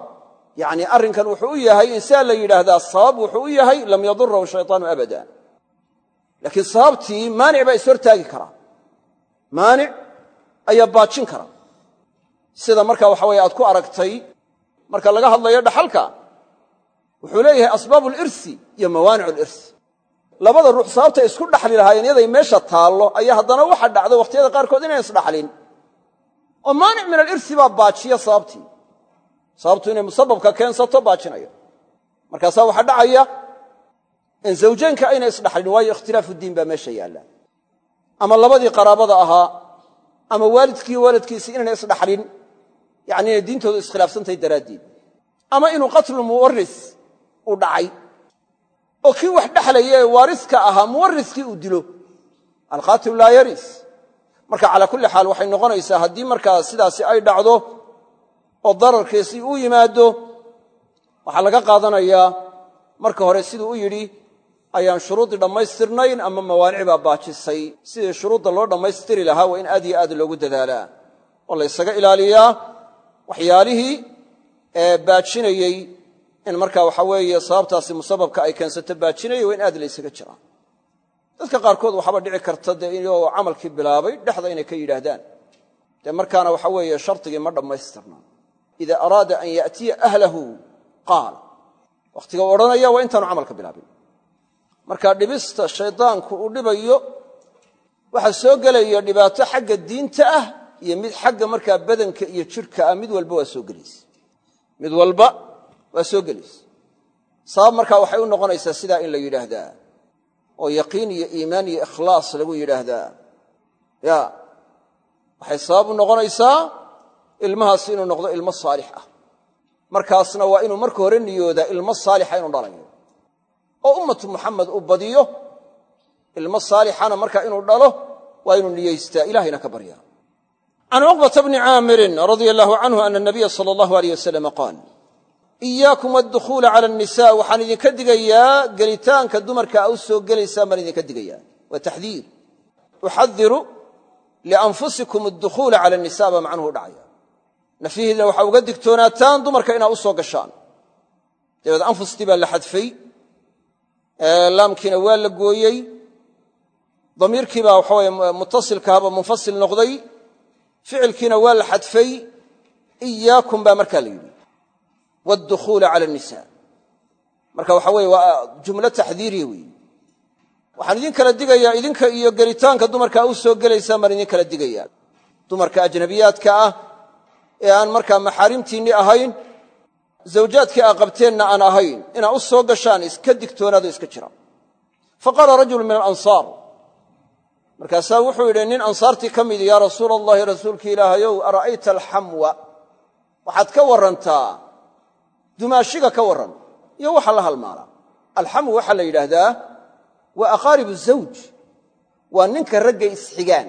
yacni arrinkan wuxuu u yahay in sidaa la yidhaahdaa sabab wuxuu u yahay lam yadurahu shaytaanu abada. Laakiin sababtii maanic baa ishortaagi karaa. Maanic ayaa baajin kara sida marka waxa weye aad ku aragtay marka laga hadlayo dhaxalka wuxuu leeyahay asbaabu lirsi iyo mawaanic lirsi labada ruux sababtay isku dhaxli lahaayeen yaday meesha taallo ayaa haddana waxa dhacda wakhtiyada qaarkood inayn isdhaxlin. Oo maanic min alirsi baa baajiya sababtii. Sababtu inay musababka keensato baajinayo markaasaa waxaa dhacaya in zawjeenka ayna isdhaxlin waayo ikhtilaafu diin baa meesha yaalla ama labadii qaraabada ahaa ama waalidkii waalidkiisii inayna isdhaxlin yani inay diintoodu iskhilaafsantahay daraaddeed. Ama inuu qatlu muwaris u dhacay oo kii wax dhexlaya ee waariska ahaa muwariskii uu dilo marka calaa kulli xaal waxay noqonaysaa haddii markaa sidaasi ay dhacdo oo dararkiisii uu yimaado waxaa laga qaadanayaa marka hore siduu u yidhi ayaan shuruuddii dhammaystirnayn ama mawaanic baa baajisay. Sidii shuruudda loo dhammaystiri lahaa waa in aad iyo aad loogu dadaalaa oo la ilaaliyaa waxyaalihii baajinayey in marka waxa weeye sababtaasi musababka ay keensato baajinaya waa in aad la ysaga dadka qaarkood waxaaba dhici karta dee inoo camalkii bilaabay dhexda inay ka yidhaahdaan. Dee markaana waxa weeye shardigii ma dhammaystirna. Ida araada an ya'tiya ahlahu qaal. Wakhtiga u odhanaya waa intaanu camalka bilaabin. Marka dhibista shaydaanku uu dhibayo waxaa soo gelaya dhibaato xagga diinta ah iyo mid xagga markaa badanka iyo jidhka ah mid walba waa soo gelaysa mid walba waa soo gelaysa sabab markaa waxay u noqonaysaa sidaa in la yidhaahdaa. Oo yaqiin iyo iimaan iyo ikhlaas lagu yidhaahdaa. Ya waxay sabab u noqonaysaa ilmahaas inuu noqdo ilmo saalix ah. Markaasna waa inuu marka hore niyoodaa ilmo saalixa inuu dhalayo. Oo ummatu muxamed uu badiyo ilmo saalixana markaa inuu dhalo waa inuu niyeystaa ilahayna ka barya can cuqbata bni caamirin radia allahu canhu ana nabiya sala allahu aleyh wasalam qaal iyaakum adukhuula cala anisa waxaan idinka digayaa gelitaanka dumarka a u soo gelaysaan baan idinka digayaa waa taxdiir uxadiru lianfusikum adukhuula cala anisa baa macnuhu u dhacaya. Nafyihiidna waxaa uga digtoonaataan dumarka inaad u soo gashaan. Dabeed anfustii baa la xadfay laamkiina waa la gooyey damiirkiibaa waxaweye ficilkiina waa la xadfay iyaakum baa markaa la yidhi waadukhuula cala anisa marka waxa weye waa jumlo taxdiiriya weeye. Waxaan idin kala digayaa idinka iyo gelitaanka dumarka u soo gelaysaan baan idin kala digayaa. Dumarka ajnabiyaadka ah ee aan markaa maxaarimtiinni ahayn zawjaadkii aa qabteenna aan ahayn inaa u soo gashaan iska digtoonaado iska jira. Fa qaala markaasaa wuxuu yidhi nin ansaartii ka midi yaa rasuula allahi rasuulki ilaahayow ara'ayta alxamwa? Waxaad ka warrantaa dumaashiga ka warran iyo waxa la halmaalaa alxamu waxaa la yidhaahdaa waa aqaaribu zawj waa ninka ragga isxigaan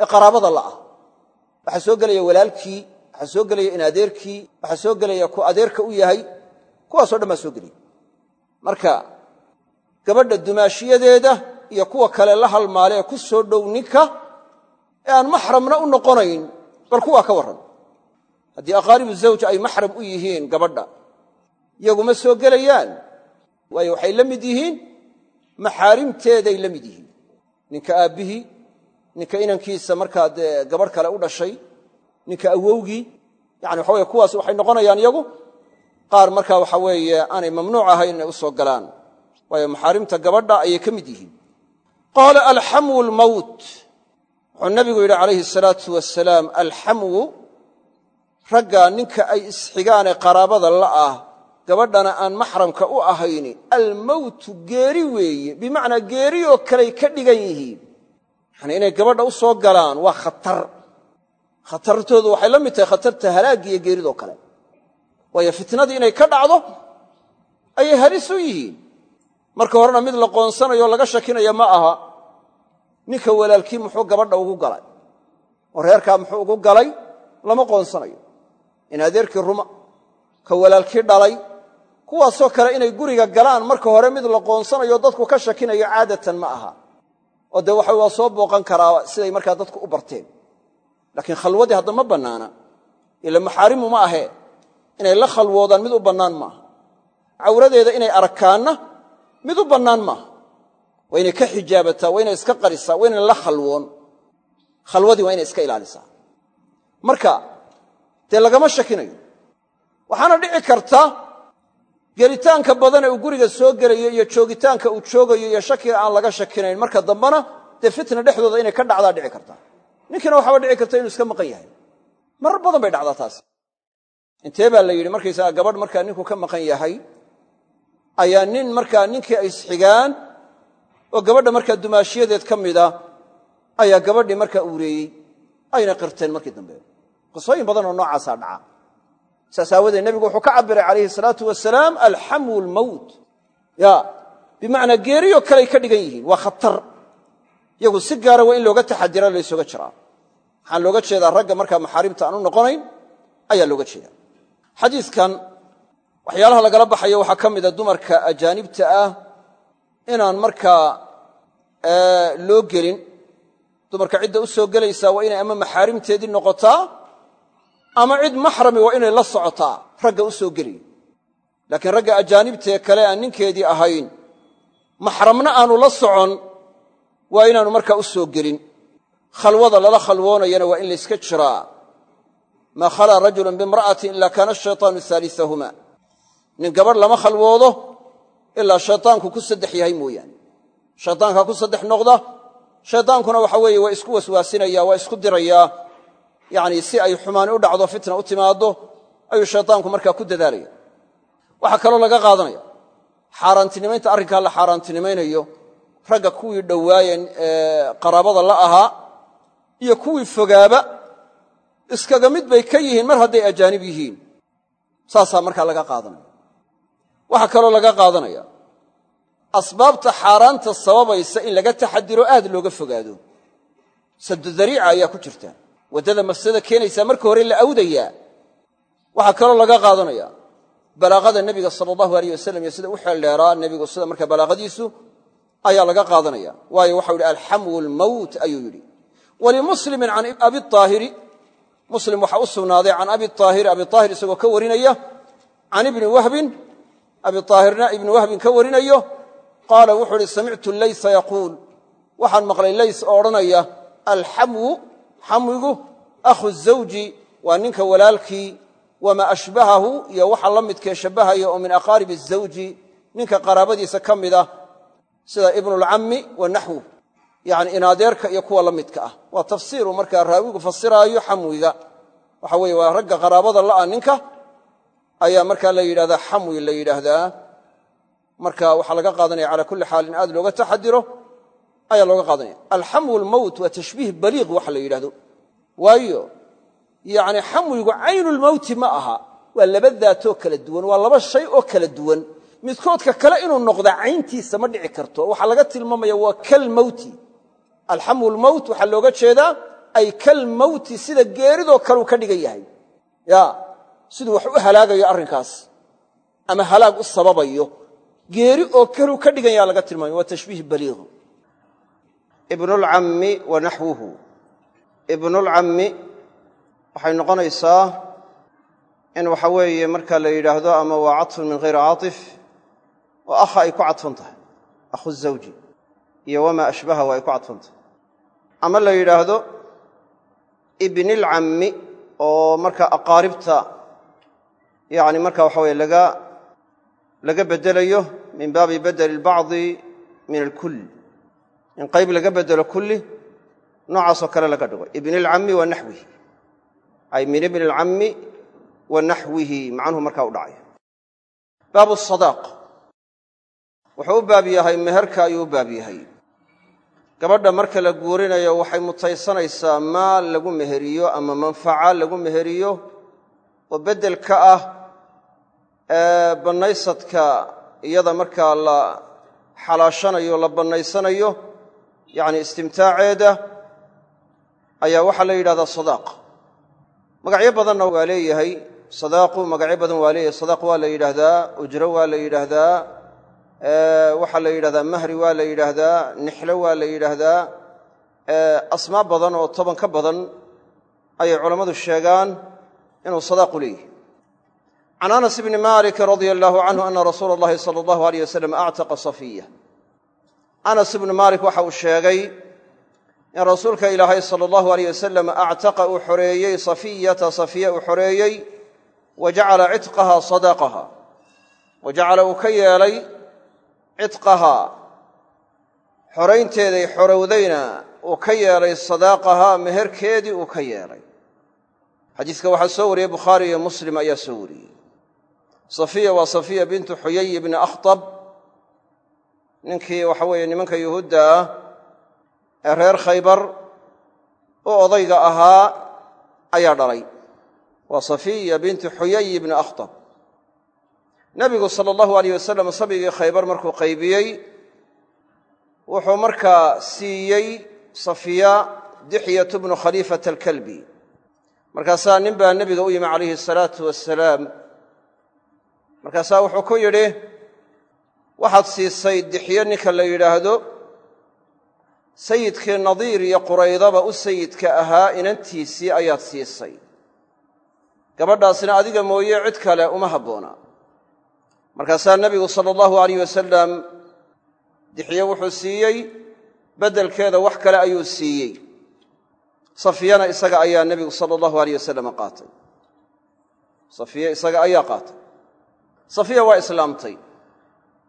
ee qaraabada la'ah waxaa soo gelaya walaalkii waxaa soo gelaya in adeerkii waxaa soo gelaya ku adeerka u yahay kuwaasoo dhan baa soo gelaya marka gabadha dumaashiyadeeda iyo kuwa kale la halmaale ee ku soo dhow ninka ee aan maxramna u noqonayn bal kuwaa ka warran. Haddii aqaaribu zawj ay maxram u yihiin gabadha iyaguma soo gelayaan waayo waxay la mid yihiin maxaarimteeday la mid yihiin. Ninka aabbihii ninka inankiisa markaa dee kale u dhashay ninka awowgii yani waxa weye kuwaas waxay noqonayaan iyagu qaar markaa waxa weeye aanay mamnuuc ahayn inay u soo galaan waayo maxaarimta gabadha ayay ka mid yihiin qaala alxamwu lmowt wuxuu nabigu yidhi calayhi salaatu wasalaam alxamwu ragga ninka ay isxigaanee qaraabada la'ah gabadhana aan maxramka u ahayni almowtu geeri weeye bimacnaa geeri oo kaley ka dhigan yihiin yani inay gabadha u soo galaan waa khatar. Khatartoodu waxay la mid tahay khatarta halaaggiiyo geeridoo kale. Waayo fitnadii inay ka dhacdo ayay halis u yihiin marka horena mid la qoonsanayo laga shakinaya ma aha. Ninka walaalkii muxuu gabadha ugu galay? Oo reerkaa muxuu ugu galay? Lama qoonsanayo. In adeerkii ruma ka walaalkii dhalay kuwaasoo kale inay guriga galaan marka hore mid la qoonsanayo dadku ka shakinayo caadatan ma aha. Oo dee waxa waa soo booqan karaa siday markaa dadku u barteen. Laakiin khalwadii hadda ma bannaana. Ila maxaarimu ma ahee. Inay la khalwoodaan mid u bannaan maaha cawradeeda inay arkaanna mid u bannaan maaha waa inay ka xijaabataa waa inay iska qarisaa waa inay la khalwoon khalwadii waa inay iska ilaalisaa marka dee lagama shakinayo. Waxaana dhici karta gelitaanka badan ee uu guriga soo gelayo iyo joogitaanka uu joogayo iyo shakiga aan laga shakinayn. Marka dambena dee fitna dhexdooda inay ka dhacdaa dhici karta. Ninkiina waxaaba dhici karta inuu iska maqan yahay. Marar badan bay dhacdaa taasi. Intee baa la yidhi markaysaga gabadh markaa ninku ka maqan yahay ayaa nin markaa ninkii ay isxigaan oo gabadha markaa dumaashiyadeed ka mida ayaa gabadhii markaa uureeyey. Ayna qirteen markii dambe. Qisooyin badan oo noocaasaa dhaca. Saas aawadeed nebigu wuxuu ka cabiray calayhi salaatu wasalaam alxamwu lmowt ya bimacnaa geeriyo kaley ka dhigan yihiin. Waa khatar. Iyagu si gaara waa in looga taxadira laysoga jiraa waxaan looga jeedaa ragga markaa maxaarimta aan u noqonayn ayaa looga jeeda xadiidkan waxyaalaha lagala baxayo waxaa ka mida dumarka ajaanibta ah inaan markaa loo gelin. Dumarka cidda u soo gelaysaa waa inay ama maxaarimteedii noqotaa ama cid maxrami waa inay la socotaa ragga u soo gelaya laakiin ragga ajaanibtee kale aan ninkeedii ahayn maxramna aanu la socon waa inaanu markaa u soo gelin. Khalwada lala khalwoonayana waa in layska jiraa. Maa khalaa rajulun bimra'atin ila kaana ashaytaanu haaliahuma nin gabadh lama khalwoodo ilaa shaytaanku ku saddex yahay mooyaane. Shaytaankaa ku saddex noqda shaydaankuna waxa weeye waa isku waswaasinaya waa isku dirayaa yacni si ay xumaani u dhacdo fitna u timaaddo ayuu shaydaanku markaa ku dadaalaya. Waxaa kaloo laga qaadanaya xaaraantinimaynta arrinkaa la xaaraantinimaynayo ragga kuwii dhowaayeen ee qaraabada la ahaa iyo kuwii fogaaba iskaga mid bay ka yihiin mar hadday ajaanib yihiin. Saasaa markaa laga qaadanaya waxaa kaloo laga qaadanaya. Asbaabta xaaraanta sababaysa in laga taxadiro aad looga fogaado. Sadudariica ayaa ku jirta. Waddada mafsada keenaysaa marka hore la awdayaa. Waxaa kaloo laga qaadanaya. Balaaqada nebiga sala allahu aleyh wasalam iyo sida u xeeldheeraa nebigu sida marka balaaqadiisu ayaa laga qaadanaya. Waayo waxau yidhi alxamwu lmowt ayuu yidhi. Walimuslimin can abi aahiri muslim waxaa u sugnaaday can abi aahiri abi aahir isagoo ka warinaya can ibni wahbin abi aahirna ibni wahbin ka warinayo qaala wuxuu ihi samictu laysa yaquul. Waxaan maqlay lays oo odhanaya alxamwu xamwigu akhu zawji waa ninka walaalkii wamaa ashbahahu iyo waxa la midkee shabbahaya oo min aqaaribi azawji ninka qaraabadiisa ka mid ah sida ibnulcammi wa naxwu yani inadeerka iyo kuwa la midka ah. Waa tafsiiru markaa raawigu ayaa markaa la yidhahdaa xamwi la yidhaahdaa. Marka waxaa laga qaadanaya cala kulli xaal in aad looga taxadiro ayaa looga qaadanaya. Alxamwu lmowt waa tashbiih baliiq waxa la yidhahdo waayo yani xamwigu caynulmowti ma aha. Waa laba daatoo kala duwan waa laba shay oo kala duwan. Midkoodka kale inuu noqda cayntiisa ma dhici karto. Waxaa laga tilmaamaya waa kalmowti alxamu lmowt waxaa looga jeedaa ay kalmowti sida geeridoo kaleu ka dhigan yahay. Ya siduu wax u halaagayo arrinkaas ama halaag u sababayo geeri oo kaluu ka dhigan yaha laga tilmaamaya waa tashbiih baliiqu ibnulcammi wa naxwuhu. Ibnulcammi waxay noqonaysaa in waxa weeye marka la yidhaahdo ama waa caطfun min hayri caaطif oo akha ay ku cadfan tahay akhu zawji iyo wamaa ashbahahu ay ku cadfan tahay. Ama la yidhaahdo ibnilcammi oo marka aqaaribta yani marka waxa weye laga beddelayo min baabi bedeli اlbacdi min alkul in qayb laga beddelo kulli noocaasoo kale laga dhigo. Ibn ilcammi wa naxwihi. Ay min ibni alcammi wa naxwihi macnuhu markaa u dhacaya baabu sadaaq wuxuu baab yahay meherka ayuu baab yahay. Gabadha marka la guurinayo waxay mutaysanaysaa maal lagu meheriyo ama manfaca lagu meheriyo oo beddel ka ah bannaysadka iyada markaa la xalaashanayo la bannaysanayo yacni istimtaaceeda ayaa waxaa la yidhahdaa sadaaq magacyo badanna waa leeyahay sadaaqu magacyo badan waa leeyahay sadaaq waa la yidhaahdaa ujro waa la yidhaahdaa waxaa la yidhahdaa mahri waa la yidhaahdaa nixlo waa la yidhaahdaa asmaa badan oo toban ka badan ayay culammadu sheegaan inuu sadaaqu leeyahay can anas bni malik radia allaahu canhu ana rasuula allahi sala allahu aleyh wasalam actaqa safiya anas ibnu maalik waxa uu sheegay in rasuulka ilaahay sala allahu aleyh wasalam actaqa uu xoreeyey safiyata safiya uu xoreeyey wa jacala cidqaha sadaqaha wa jacala uu ka yeelay cidqahaa xoraynteeday xorowdayna uu ka yeelay sadaaqahaa meherkeedii uu ka yeelay xadiiska waxaa soo wariyey bukhaari iyo muslim ayaa soo wariyey safiya waa safiya bintu xuyay bni akhtab. Ninkii waxa weeye nimanka yuhuudda ah ee reer khaybar u odayga ahaa ayaa dhalay. Waa safiya bintu xuyay bni akhtab. Nebigu sala allahu alayh wasalam sabigii khaybar markuu qaybiyey wuxuu markaa siiyey safiya dixyatu bnu khaliifata alkalbi. Markaasaa nin baa nebiga u yimi calayhi asalaatu wasalaam markaasaa wuxuu ku yidhi waxaad siisay dixyo ninka la yidhaahdo? Sayidkii nadiir iyo quraydaba u sayidka ahaa inantiisii ayaad siisay. Gabadhaasna adiga mooye cid kale uma habboona. Markaasaa nebigu sala allahu alayh wasalam dixyo wuxuu siiyey beddelkeeda wax kale ayuu siiyey. Safiyana isaga ayaa nebigu sala allahu alayh wasalam qaatay. Safiya isaga ayaa qaatay safiya waa islaamtay.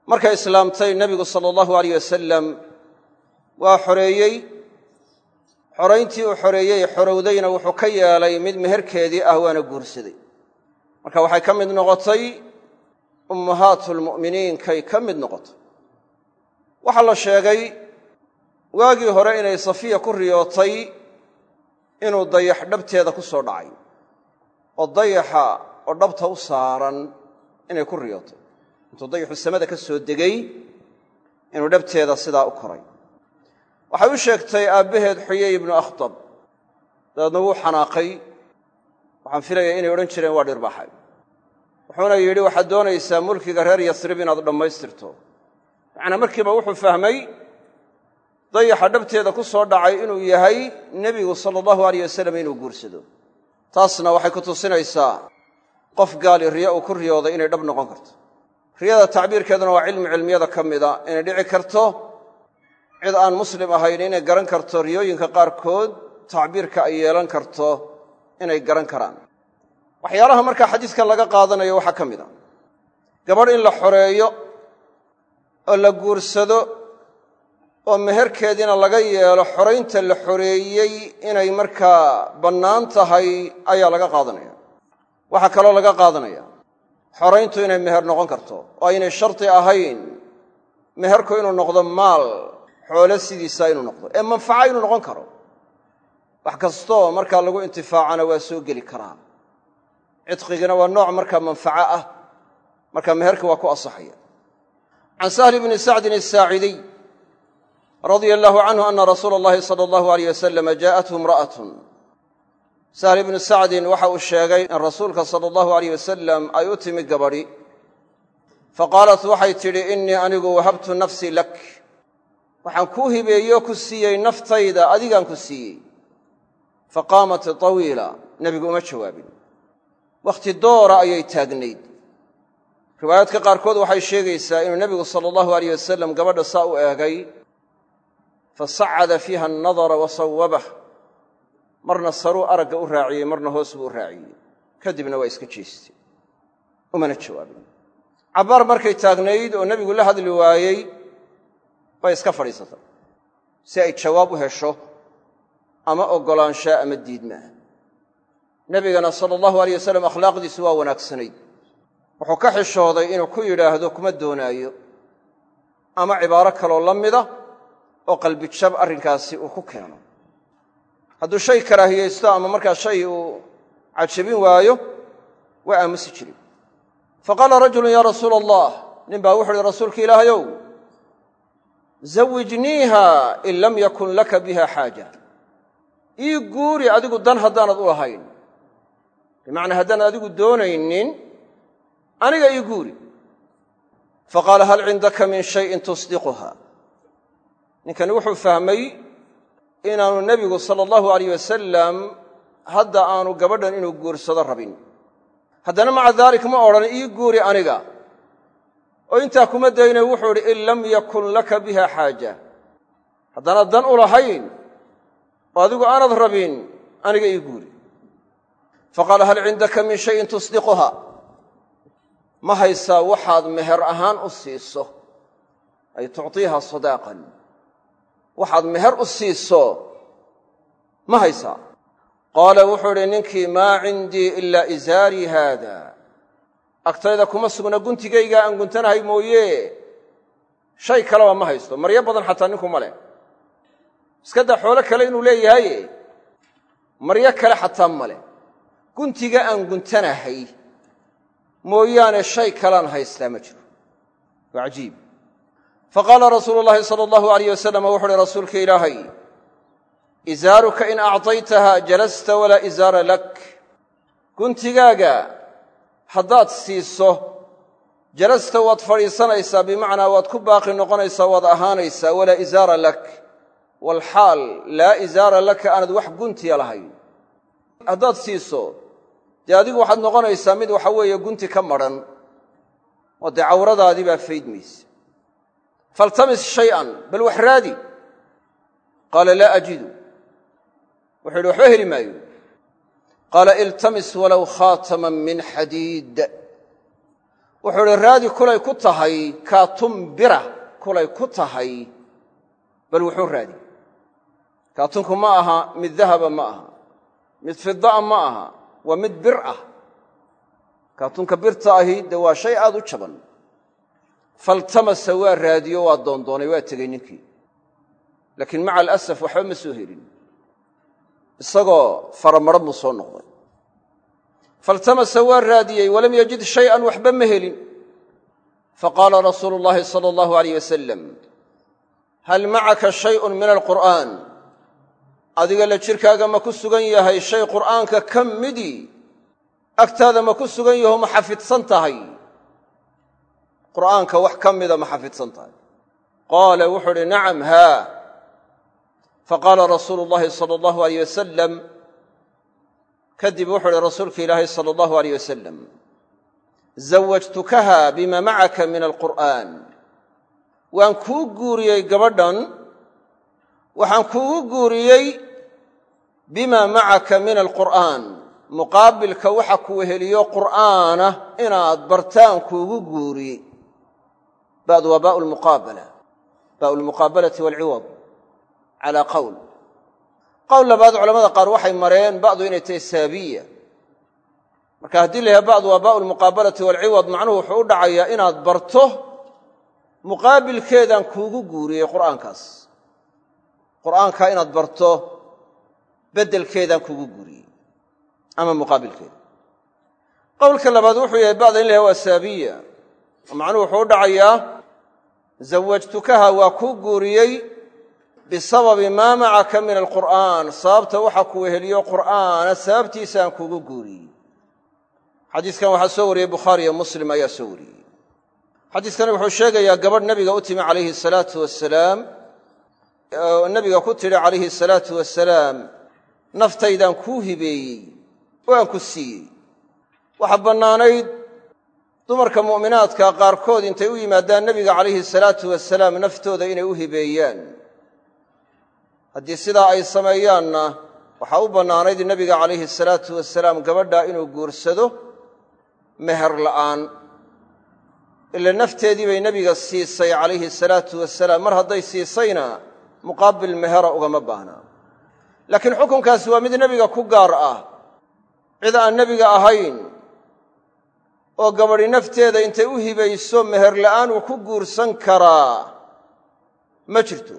Markay islaamtay nebigu sala allahu alayh wasalam waa xoreeyey. Xorayntii uu xoreeyey xorowdayna wuxuu ka yeelay mid meherkeedii ah waana guursaday. Marka waxay ka mid noqotay ummahaatulmu'miniinkay ka mid noqotay. Waxaa la sheegay waagii hore inay safiya ku riyootay inuu dayax dhabteeda ku soo dhacay. Oo dayaxa oo dhabta u saaran inay ku riyootay. Intuu dayaxu samada ka soo degay inuu dhabteeda sidaa u koray. Waxay u sheegtay aabbaheed xuyay ibnu akhtab dabeedna wuu xanaaqay. Waxaan filayaa inay odhan jireen waa dhirbaaxay wuxuuna yidhi waxaad doonaysaa mulkiga reer yasrib inaad dhammaystirto. Macnaa markiiba wuxuu fahmay dayaxa dhabteeda ku soo dhacay inuu yahay nebigu sala allahu alayh wasalam inuu guursado. Taasna waxay ku tusinaysaa qof gaali riyo uu ku riyooday inay dhab noqon karto. Riyada tacbiirkeeduna waa cilmi cilmiyada ka mida inay dhici karto. Cid aan muslim ahayn inay garan karto riyooyinka qaarkood tacbiirka ay yeelan karto inay garan karaan. Waxyaalaha markaa xadiiskan laga qaadanayo waxaa ka mid a gabadh in la xoreeyo oo la guursado oo meherkeediina laga yeelo xoraynta la xoreeyey inay markaa bannaan tahay ayaa laga qaadanaya waxaa kaloo laga qaadanaya xorayntu inay meher noqon karto oo aynay sharti ahayn meherku inuu noqdo maal xoole sidiisa inuu noqdo ee manfaco inuu noqon karo. Wax kastoo markaa lagu intifaacana waa soo geli karaa. Cidqigina waa nooc markaa manfaco ah marka meherka waa ku asaxaya. Can sahli bni sacdin asaacidiy radia allahu canhu ana rasuula allahi sala allahu aleyh wasalama jaa'athu imra'atun sahl ibnu sacdin waxa uu sheegay in rasuulka sala allahu aleyh wasalam ay u timi gabadhi. Faqaalat waxay tidhi innii anigu wahabtu nafsii lak. Waxaan kuu hibeeyo ku siiyey naftayda adigaan ku siiyey. Faqaamat tawiila nebigu uma jawaabin. Wakhti doora ayay taagnayd. Riwaayaadka qaarkood waxay sheegaysaa inuu nebigu sala allahu aleyh wasalam gabadha saa u eegay. Fasacada fiiha annadara wa sawwabah marna saruu aragga u raaciyey marna hoos buu u raaciyey. Kadibna waa iska jeestay. Umana jawaabin. Cabbaar markay taagnayd oo nebigu la hadli waayey bay iska fadhiisatay si ay jawaab u hesho ama oggolaanshaa ama diidmaa nebigana sala allahu aleyh wasalam akhlaaqdiisu waa wanaagsanayd. Wuxuu ka xishooday inuu ku yidhaahdo kuma doonaayo. Ama cibaaro kaloo la mida oo qalbijab arrinkaasi uu ku keeno hadduu shay karaahiyaysto ama markaa shay uu cajabin waayo waa aamusi jirin. Fa qaala rajulun yaa rasuula allah nin baa wuxu uhi rasuulka ilaahayow zawijniiha in lam yakun laka biha xaaja. Ii guuri adigu dan haddaanad u lahayn bimacnaa haddaanad adigu doonaynin aniga ii guuri. Faqaala hal cindaka min shayin tusdiquha? Ninkani wuxuu fahmay inaanu nebigu sala allahu alayh wasalam hadda aanu gabadhan inuu guursado rabin. Haddana maca daalik ma odhan ii guuri aniga. Oo intaa kuma dayne wuxuu idhi in lam yakun laka biha xaaja. Haddaanad dan u lahayn oo adigu aanad rabin aniga ii guuri. Faqaala hal cindaka min shayin tusdiquha? Ma haysaa waxaad meher ahaan u siiso ay tuctiiha sadaaqan waxaad meher u siiso? Ma haysaa qaala wuxuu idhi ninkii maa cindii ilaa izaarii haada. Agtayda kuma sugna guntigaygaa aan guntanahay mooye. Shay kaleba ma haysto. Maryo badan xataa ninku ma leh. Iska daa xoolo kale inuu leeyahay maryo kale xataa ma leh. Guntiga aan guntanahay mooyaane shay kalaan haystaa ma jiro. Waa cajiib faqaala rasuulu llaahi sala allahu alayh wasalam wuxu uhi rasuulka ilaahay izaaruka in actaytaha jalasta walaa izaara lak guntigaaga haddaad siiso jalasta waad fadhiisanaysaa bimacnaa waad ku baaqi noqonaysaa waad ahaanaysaa walaa izaara lak walxaal laa izaara laka aanad wax guntiya lahayn haddaad siiso dee adigu waxaad noqonaysaa mid waxa weeye gunti ka madhan oo dee cawradaadii baa faydmaysa faltamis shay'an bal wax raadi qaala laa ajidu wuxuu yidhi waxba heli maayo qaala iltamis walow khaataman min xadiid wuxuu idhi raadi kulay ku tahay kaatun bira kulay ku tahay bal wuxuu raadi kaatunku ma aha mid dahaba ma aha mid fida'a ma aha waa mid bir ah kaatunka birta ahi dee waa shay aad u jaban faltamasa waa raadiyo waa doondoonay waa tegey ninkii. Laakiin maca alasaf waxba ma soo helin. Isagoo faramaro buu soo noqday. Faltamasa waa raadiyey walam yajid shay'an waxba ma helin. Faqaala rasuulu llaahi sala allahu alayh wasalam hal macaka shayun min alqur'aan? Adiga la jirkaaga ma ku sugan yahay shay qur'aanka ka midii agtaada ma ku sugan yaho ma xafidsan tahay qur'aanka wax ka mida ma xafidsan tahay. Qaala wuxuu uhi nacam haa. Faqaala rasuulu llaahi sala allahu alayh wasalam kadib wuxuu uhi rasuulka ilaahay sala allahu alayh wasalam zawajtukaha bima macaka min alqur'aan. Waan kuu guuriyey gabadhan waxaan kuugu guuriyey bima macaka min alqur'aan. Muqaabilka waxa kuu heliyo qur'aana inaad bartaan kuugu guuriyey ba'du waa baau lmuqaabala baau lmuqaabalati walciwad calaa qowl qowl labaad culamada qaar waxay mareen ba'du inay tahay saabiya marka haddii la yahay ba'du waa baau lmuqaabalati walciwad macnuhu wuxuu u dhacayaa inaad barto muqaabilkeedaan kuugu guuriyey qur'aankaas qur'aankaa inaad barto beddelkeedaan kuugu guuriyey ama muqaabilkeeda qowlka labaad wuxuu yahay ba'da in macnuhu wuxuu u dhacayaa zawajtukaha waa kuu guuriyey bisababi maa macaka min alqur'aan. Sababta waxa ku weheliyo qur'aana sababtiisaan kugu guuriyey. Xadiiskan waxaa soo wariyey bukhaari iyo muslim ayaa soo wariyey. Xadiiskani wuxuu sheegayaa gabadh nebiga u timi calayhi salaatu wasalaam oo nebiga ku tidhi calayhi salaatu wasalaam naftaydaan kuu hibeeyey oo ku siiyey. Waxaa bannaanayd dumarka mu'minaadka qaarkood intay u yimaadaan nebiga calayhi salaatu wasalaam naftooda inay u hibeeyaan. Haddii sidaa ay sameeyaanna waxaa u bannaanayd nebiga calayhi salaatu wasalaam gabadhaa inuu guursado meher la'aan. Ila nafteedii bay nebiga siisay calayhi salaatu wasalaam mar hadday siisayna muqaabil mehera ugama baahnaa laakiin xukunkaasi waa mid nebiga ku gaar ah. Cid aan nebiga ahayn oo gabadhi nafteeda intay u hibayso meher la'aan uu ku guursan karaa. Ma jirto.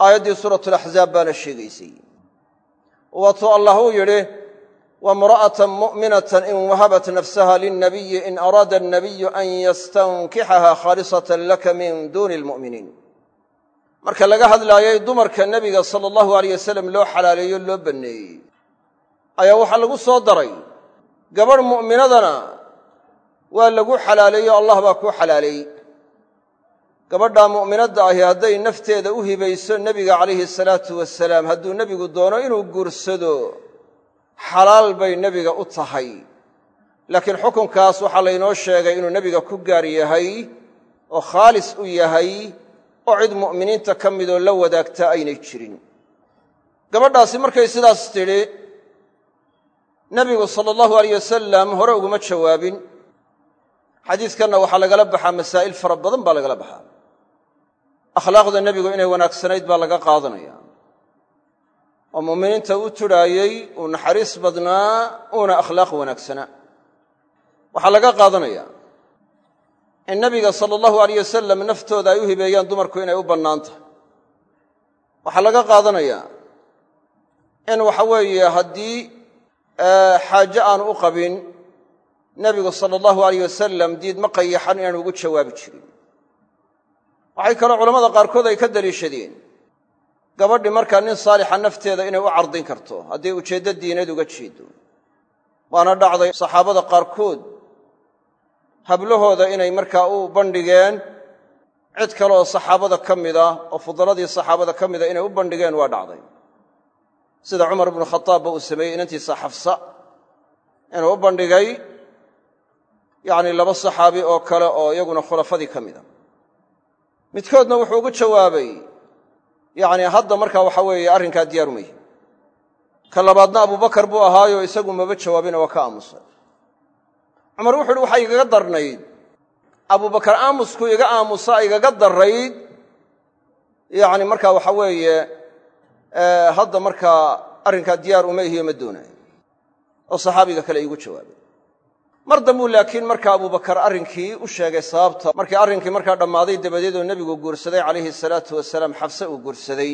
Aayaddii suuratulaxzaab baana sheegaysay. Waatuu allah uu yidhi wamra'atan mu'minatan in wahabat nafsaha lilnabiyi in araada annabiyu an yastankixaha khaalisatan laka min duuni almu'miniin marka laga hadlaayay dumarka nebiga sala allahu alayh wasalam loo xalaaleeyo loo banneeyey ayaa waxaa lagu soo daray. Gabadh mu'minadana waa lagu xalaaleeyo allah baa kuu xalaaleeyey gabadhaa mu'minadda ahi hadday nafteeda u hibayso nebiga calayhi salaatu wasalaam hadduu nebigu doono inuu guursado xalaal bay nebiga u tahay. Laakiin xukunkaas waxaa laynoo sheegay inuu nebiga ku gaar yahay oo khaalis u yahay oo cid mu'miniinta ka midoo la wadaagtaa aynay jirin. Gabadhaasi markay sidaas tidhi nebigu sala allahu alayh wasalam hore uguma jawaabin xadiiskanna waxaa lagala baxaa masaa'il fara badan baa lagala baxaa. Akhlaaqda nebigu inay wanaagsanayd baa laga qaadanaya. Oo mu'miniinta u tudhaayey uu naxariis badnaa uuna akhlaaq wanaagsanaa waxaa laga qaadanaya. In nebiga sala allahu alayh wasalam naftooda ay u hibeeyaan dumarku inay u bannaan tahay. Waxaa laga qaadanayaa in waxa weeye haddii xaaje aanu u qabin nebigu sala allahu alayh wasalam diidma qayaxan inaanu ugu jawaabi jirin. Waxay kaloo culamada qaarkood ay ka daliishadeen. Gabadhi markaa nin saalixa nafteeda inay u cardin karto hadday ujeeddo diineed uga jeedo. Waana dhacday saxaabada qaarkood hablahooda inay markaa u bandhigeen. Cid kale oo saxaabada ka mida oo fudaladii saxaabada ka mida inay u bandhigeen waa dhacday. Sida cumar ibnu khataabba uu sameeyey inantiisa xafsa inuu u bandhigay yacni laba saxaabi oo kale oo iyaguna khulafadii ka mida midkoodna wuxuu ugu jawaabay yacni hadda markaa waxa weeye arrinkaa diyaarumay ka labaadna abubakar buu ahaayo isagu maba jawaabina waa ka aamusay. Cumar wuxu uhi waxaa igaga darnayd. Abubakar aamusku iga aamusa igaga darrayd. Yacni markaa waxa weeye hadda markaa arrinkaa diyaar uma ihiyo ma doonayo. Oo saxaabiga kale iigu jawaabay mar dambuu laakiin marka abubakar arrinkii u sheegay sababta markii arrinkii markaa dhammaaday dabadeed oo nebigu guursaday calayhi salaatu wasalaam xabse uu guursaday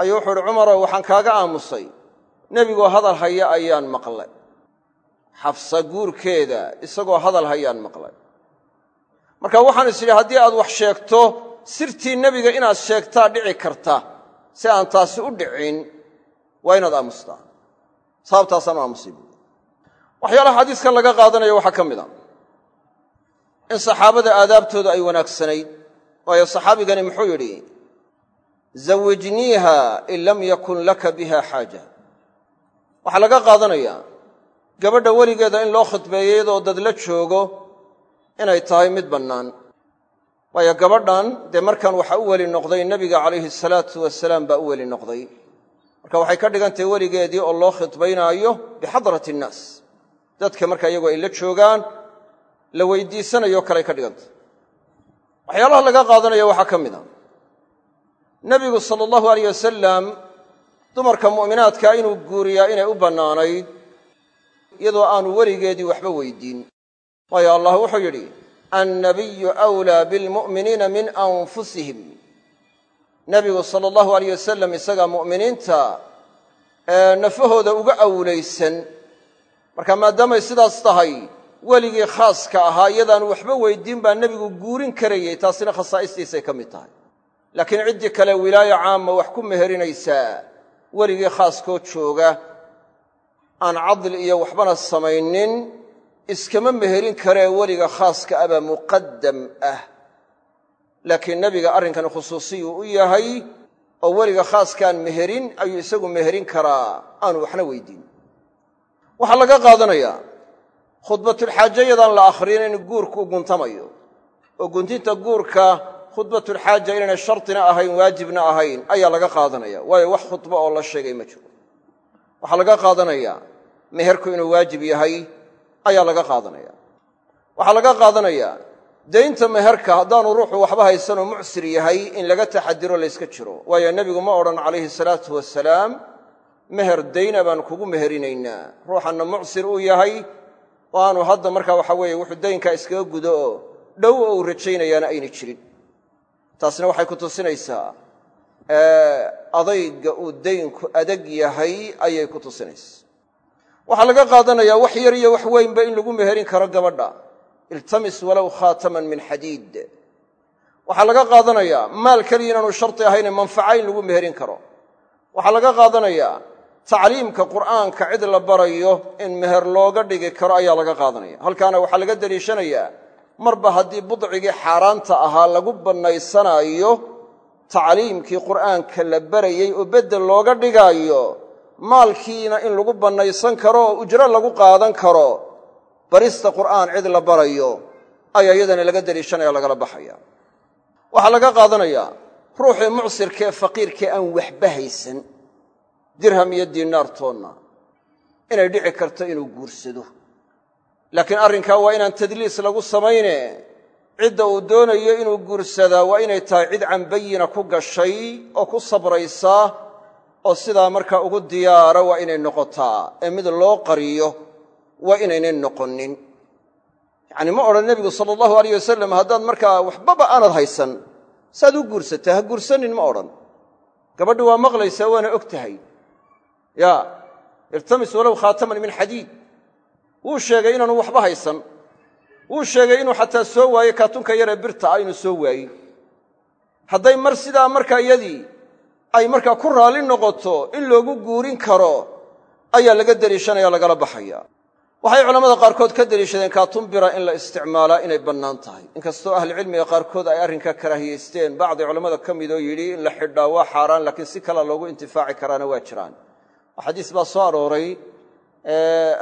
ayuu wuxuu uhi cumarow waxaan kaaga aamusay. Nebigoo hadal haya ayaan maqlay. Xabsa guurkeeda isagoo hadal hayaan maqlay. Marka waxaan is idhi haddii aad wax sheegto sirtii nebiga inaad sheegtaa dhici karta. Si aan taasi u dhicin waa inaad aamustaa. Sababtaasaan u aamusay buui waxyaalaha xadiiskan laga qaadanayo waxaa ka mid a in saxaabada aadaabtooda ay wanaagsanayd waayo saxaabigani muxuu yidhi zawijniiha in lam yakun laka biha xaaja. Waxaa laga qaadanayaa gabadha weligeeda in loo khidbeeyo iyadoo dad la joogo inay tahay mid bannaan. Waayo gabadhan dee markan waxa u weli noqday nebiga calayhi salaatu wasalaam baa u weli noqday. Marka waxay ka dhigan tahay weligeedii oo loo khidbaynaayo bixadrati innaas dadka marka iyagu ay la joogaan la weydiisanayo kaley ka dhigantay waxyaalaha laga qaadanaya waxaa ka mid a nebigu sala allahu alayh wasalam dumarka mu'minaadkaa inuu guuriyaa inay u bannaanayd iyadoo aanu weligeedii waxba weydiin. Waayo allah wuxuu yidhi annabiyu wlaa bilmu'miniina min anfusihim. Nebigu sala allahu alayh wasalam isagaa mu'miniinta ee nafahooda uga awlaysan marka maadaamay sidaas tahay weligii khaaska ahaa iyadaanu waxba weydiin baa nebigu guurin karayey taasina khasaa'istiisay ka mid tahay. Laakiin ciddii kale wilaayo caama wax ku meherinaysaa weligii khaaskoo jooga aan cadl iyo waxbana samaynin iskama meherin karee weliga khaaska abaa muqaddam ah. Laakiin nebiga arrinkani khusuusiyuu u yahay oo weliga khaaskaan meherin ayuu isagu meherin karaa aanu waxna weydiin waxaa laga qaadanayaa khudbatulxaaje yadaan la akhriyin in guurku guntamayo. Oo guntinta guurka khudbatulxaaja inaynay shardina ahayn waajibna ahayn ayaa laga qaadanaya waayo wax khudbo oo la sheegay ma jiro. Waxaa laga qaadanayaa meherku inuu waajib yahay ayaa laga qaadanaya waxaa laga qaadanayaa daynta meherka haddaanu ruuxu waxba haysanoo mucsir yahay in laga taxadiro layska jiro. Waayo nebigu ma odhan calayhi salaatu wasalaam meher dayna baan kugu meherinaynaa. Ruuxanna mucsir uu yahay oo hadda markaa waxa weeye wuxuu daynkaa iskaga gudo oo dhow oo uu rajaynayaana ayna jirin. Taasna waxay ku tusinaysaa adayga uu daynku adag yahay ayay ku tusinaysaa. Waxaa laga qaadanayaa wax yar iyo wax weynba in lagu meherin karo gabadha. Iltamis walow khaataman min xadiid waxaa laga qaadanayaa maal keliya inaanu sharti ahayne manfaca in lagu meherin karo. Waxaa laga qaadanayaa tacliimka qur'aanka cid la barayo in meher looga dhigi karo ayaa laga qaadanaya. Halkaana waxaa laga deliishanayaa marba haddii budcigii xaaraanta ahaa lagu bannaysanaayo tacliimkii qur'aanka la barayey oo beddel looga dhigaayo maalkiina in lagu bannaysan karo oo ujro lagu qaadan karo barista qur'aan cid la barayo ayaa iyadana laga deliishanaya lagala baxaya. Waxaa laga qaadanayaa ruuxii mucsirkaee faqiirkee aan waxba haysan dirham iyo diinaartoonna inay dhici karto inuu guursado. Laakiin arrinkaa waa inaan tadliis lagu samayne. Cidda uu doonayo inuu guursadaa waa inay tahay cid canbayina ku gashay oo ku sabraysa oo sidaa markaa ugu diyaara waa inay noqotaa. Ee mid loo qariyo waa inaynay noqonin. Yacni ma odhan nebigu sala allahu alayh wasalam haddaad markaa waxbaba aanad haysan saad u guursataa ha guursanin ma odhan. Gabadhi waa maqlaysaa waana og tahay ya iltamis walow khaataman min xadiid. Wuu sheegay inaanu waxba haysan. Wuu sheegay inuu xataa soo waayo kaatunka yaree birta ah inuu soo waayey hadday mar sidaa markaa iyadii ay markaa ku raalli noqoto in loogu guurin karo ayaa laga deliishanaya lagala baxaya. Waxay culammada qaarkood ka deliishadeen kaatun bira in la isticmaalaa inay bannaan tahay. Inkastoo ahlucilmiga qaarkood ay arrinka karaahiyeysteen bacdi culammada ka midoo yidhi in la xidhaa waa xaaraan laakiin si kala loogu intifaaci karaana waa jiraan xadiis baa soo arooray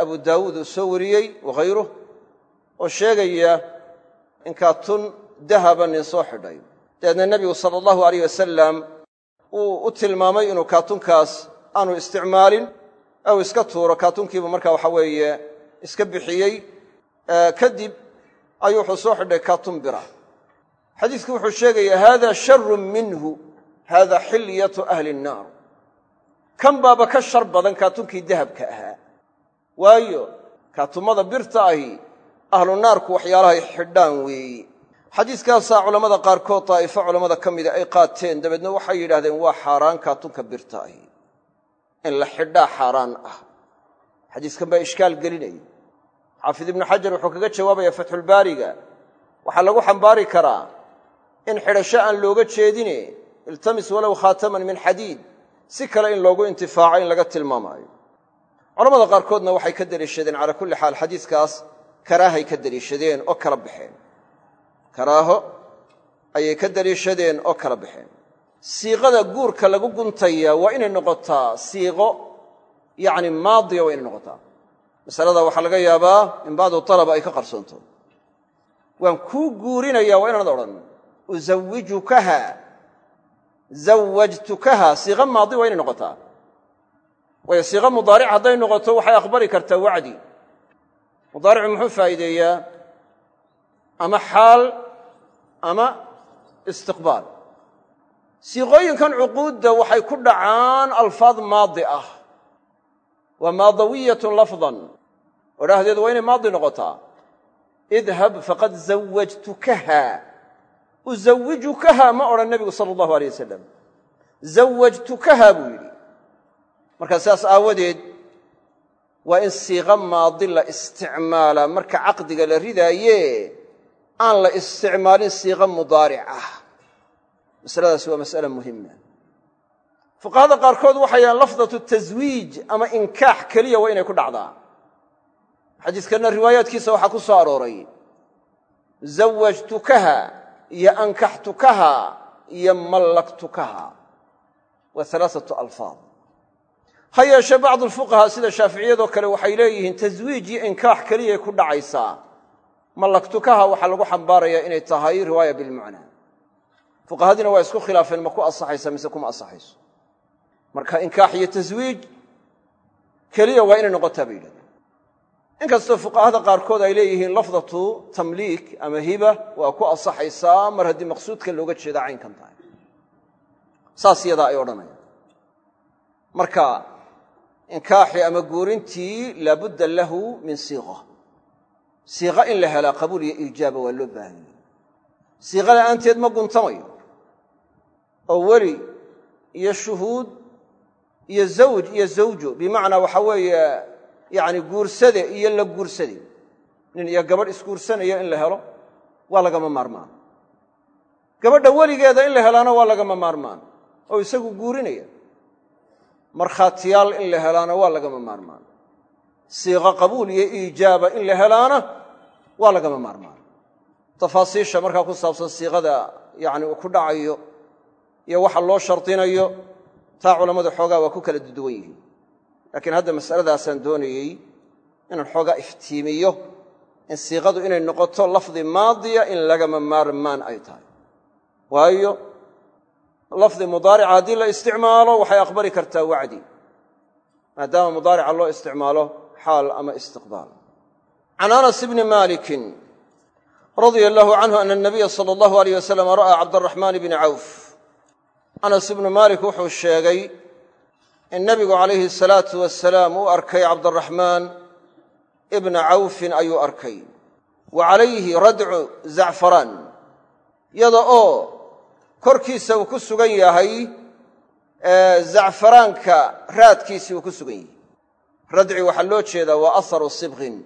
abu daawuud uu soo wariyey wakhayruh oo sheegaya in kaatun dahaba nin soo xidhay. Dabeedna nebigu sala allahu alayh wasalam uu u tilmaamay inuu kaatunkaas aanu isticmaalin ou iska tuuro. Kaatunkiibu marka waxa weeye iska bixiyey kadib ayuu wuxuu soo xidhay kaatun bira. Xadiidku wuxuu sheegayaa hada sharun minhu hada xilyatu ahli nnaar kan baaba ka shar badan kaatunkii dahabka ahaa. Waayo kaatumada birta ahi ahlu naarku waxyaalahay xidhaan weeye xadiiskaasaa culammada qaarkood daa'ifo culammada ka mida ay qaateen. Dabeedna waxay yidhahdeen waa xaaraan kaatunka birta ahi. In la xidhaa xaaraan ah. Xadiiskan baa ishkaal gelinaya xaafid ibnu xajar wuxuu kaga jawaabaya fatxulbaariga waxaa lagu xambaari karaa in xidhasho aan looga jeedine iltamis walow khaataman min xadiid si kale in loogu intifaaco in laga tilmaamaayo culamada qaarkoodna waxay ka deliishadeen calaa kulli xaal xadiiskaas karaahay ka deliishadeen oo kala baxeen. Karaaho ayay ka deliishadeen oo kala baxeen. Siiqada guurka lagu guntaya waa inay noqotaa siiqo yacni maadiya waa inay noqotaa. Masalada waxaa laga yaabaa in bacdu talaba ay ka qarsoonto. Waan kuu guurinaya waa inaanad odhan uzawijukaha zawajtukaha siiqa maadi waa inay noqotaa waayo siiqa mudaaric hadday noqoto waxay aqbali kartaa wacdi mudaaricu muxuu faa'iideeyaa ama xaal ama istiqbaal siiqooyinkan cuquudda waxay ku dhacaan alfaad maadi ah waa maadawiyatun lafdan odhaahdeedu waa inay maadi noqotaa idhab faqad zawajtukaha uzawijukaha ma odhan nebigu sala allahu alay wasalam zawajtukaha buu yidhi. Markaa sidaas aawadeed waa in siiqo maadi la isticmaalaa marka caqdiga la ridaaye aan la isticmaalin siiqo mudaaric ah masaladaasi waa mas'ala muhima fuqahada qaarkood waxay yahaan lafdatu taswiij ama inkaax keliya waa inay ku dhacdaa. Xadiiskanna riwaayaadkiisa waxaa ku soo arooray. Zawajtukaha iyo ankaxtukaha iyo mallaktukaha. Waa alaaatu alfaad. Ha yeeshee bacdu alfuqahaa sida shaaficiyadoo kale waxay leeyihiin taswiij iyo inkaax keliyay ku dhacaysaa. Mallaktukaha waxaa lagu xambaarayaa inay tahay riwaaya bilmucnaa fuqahadiina waa isku khilaafeen ma ku asaxaysa mise kuma asaxayso marka inkaax iyo taswiij keliya waa inay noqotaa bay yidhahdeen inkastoo fuqahada qaarkood ay leeyihiin lafdatu tamliik ama hiba waa ku asaxaysaa mar haddii maqsuudka looga jeedaa caynkan tahay. Saas yadaa ay odhanayaan. Marka inkaaxii ama guurintii laabudda lahu min siiqa. Siiqa in la helaa qabuul iyo iijaaba waa loo baahanyay siiqa la'aanteed ma guntamayo. Oo weli iyo shuhuud iyo zawj iyo zawjo bimacnaa waxa weeye yacni guursade iyo la guursade. Nin iyo gabadh isguursanaya in la helo waa lagama maarmaan. Gabadha weligeeda in la helaana waa lagama maarmaan oo isagu guurinaya. Markhaatiyaal in la helaana waa lagama maarmaan. Siiqo qabuul iyo iijaaba in la helaana waa lagama maarmaan. Tafaasiisha markaa ku saabsan siiqada yacni uu ku dhacayo iyo waxa loo shardinayo taa culammadu xoogaa waa ku kala duduwan yihiin laakiin hadda masaladaasaan doonayey inaan xoogaa iftiimiyo in siiqadu inay noqoto lafdi maadiya in lagama maarmaan ay tahay. Waayo lafdi mudaarica haddii la isticmaalo waxay aqbali kartaa wacdi maadaama mudaarica loo isticmaalo xaal ama istiqbaal. Can anas bni malikin radia allahu canhu ana anabiya sala allahu aleyh wasalam ra'aa cabdaraxmaan bni cawf. Anas ibnu maalik wuxuu sheegay in nebigu calayhi salaatu wasalaam uu arkay cabdaraxmaan ibna cawfin ayuu arkay. Wa calayhi radcu zacfaraan yada oo korkiisa uu ku sugan yahay zacfaraanka raadkiisii uu ku sugan yahay. Radci waxaa loo jeedaa waa aharu sibqin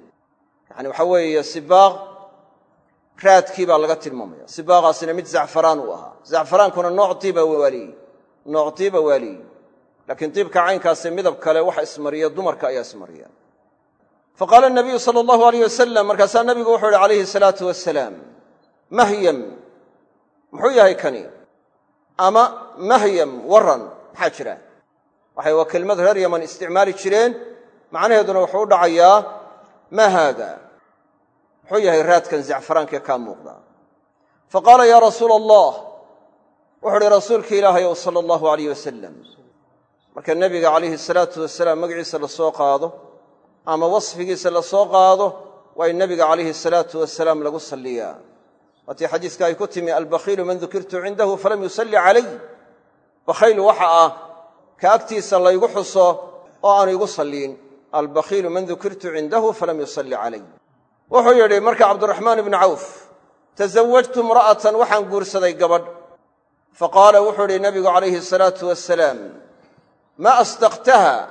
yani waxaa weeye sibaaq raadkii baa laga tilmaamaya. Sibaaqaasina mid zacfaraan uu ahaa. Zacfaraankuna nooc nooc diiba waaliyi laakiin diibka caynkaasi midab kale waxa ismariya dumarka ayaa ismariya. Fa qaala nabiyu sala allahu aleyh wasalam markaasaa nabigu wuxuu ihi calayhi salaatu wasalaam mahyam muxuu yahay kani? Ama mahyam waran maxaa jira? Waxay waa kelmad reer yaman isticmaali jireen macnaheeduna wuxuu u dhacayaa maa haada. Muxuu yahay raadkan zacfaraankae kaa muuqda. Fa qaala yaa rasuula allah wuxu uhi rasuulki ilaahay ow sala allahu alayh marka nebiga calayhi salaatu wasalaam magaciisa la soo qaado ama wasfigiisa la soo qaado waa in nebiga calayhi salaatu wasalaam lagu salliyaa. Waatii xadiiska ay ku timi albakhiilu man dukirtu cindahu falam yusalli calay. Bakhayl waxa ah ka agtiisa laygu xuso oo aanu igu salliin albakhiilu man dukirtu cindahu falam yusalli calay. Wuxuu yidhi marka cabdiraxmaan ibnu cawf tasawajtu imra'atan waxaan guursaday gabadh. Faqaala wuxuu idhi nabigu calayhi asalaatu wasalaam maa asdaqtaha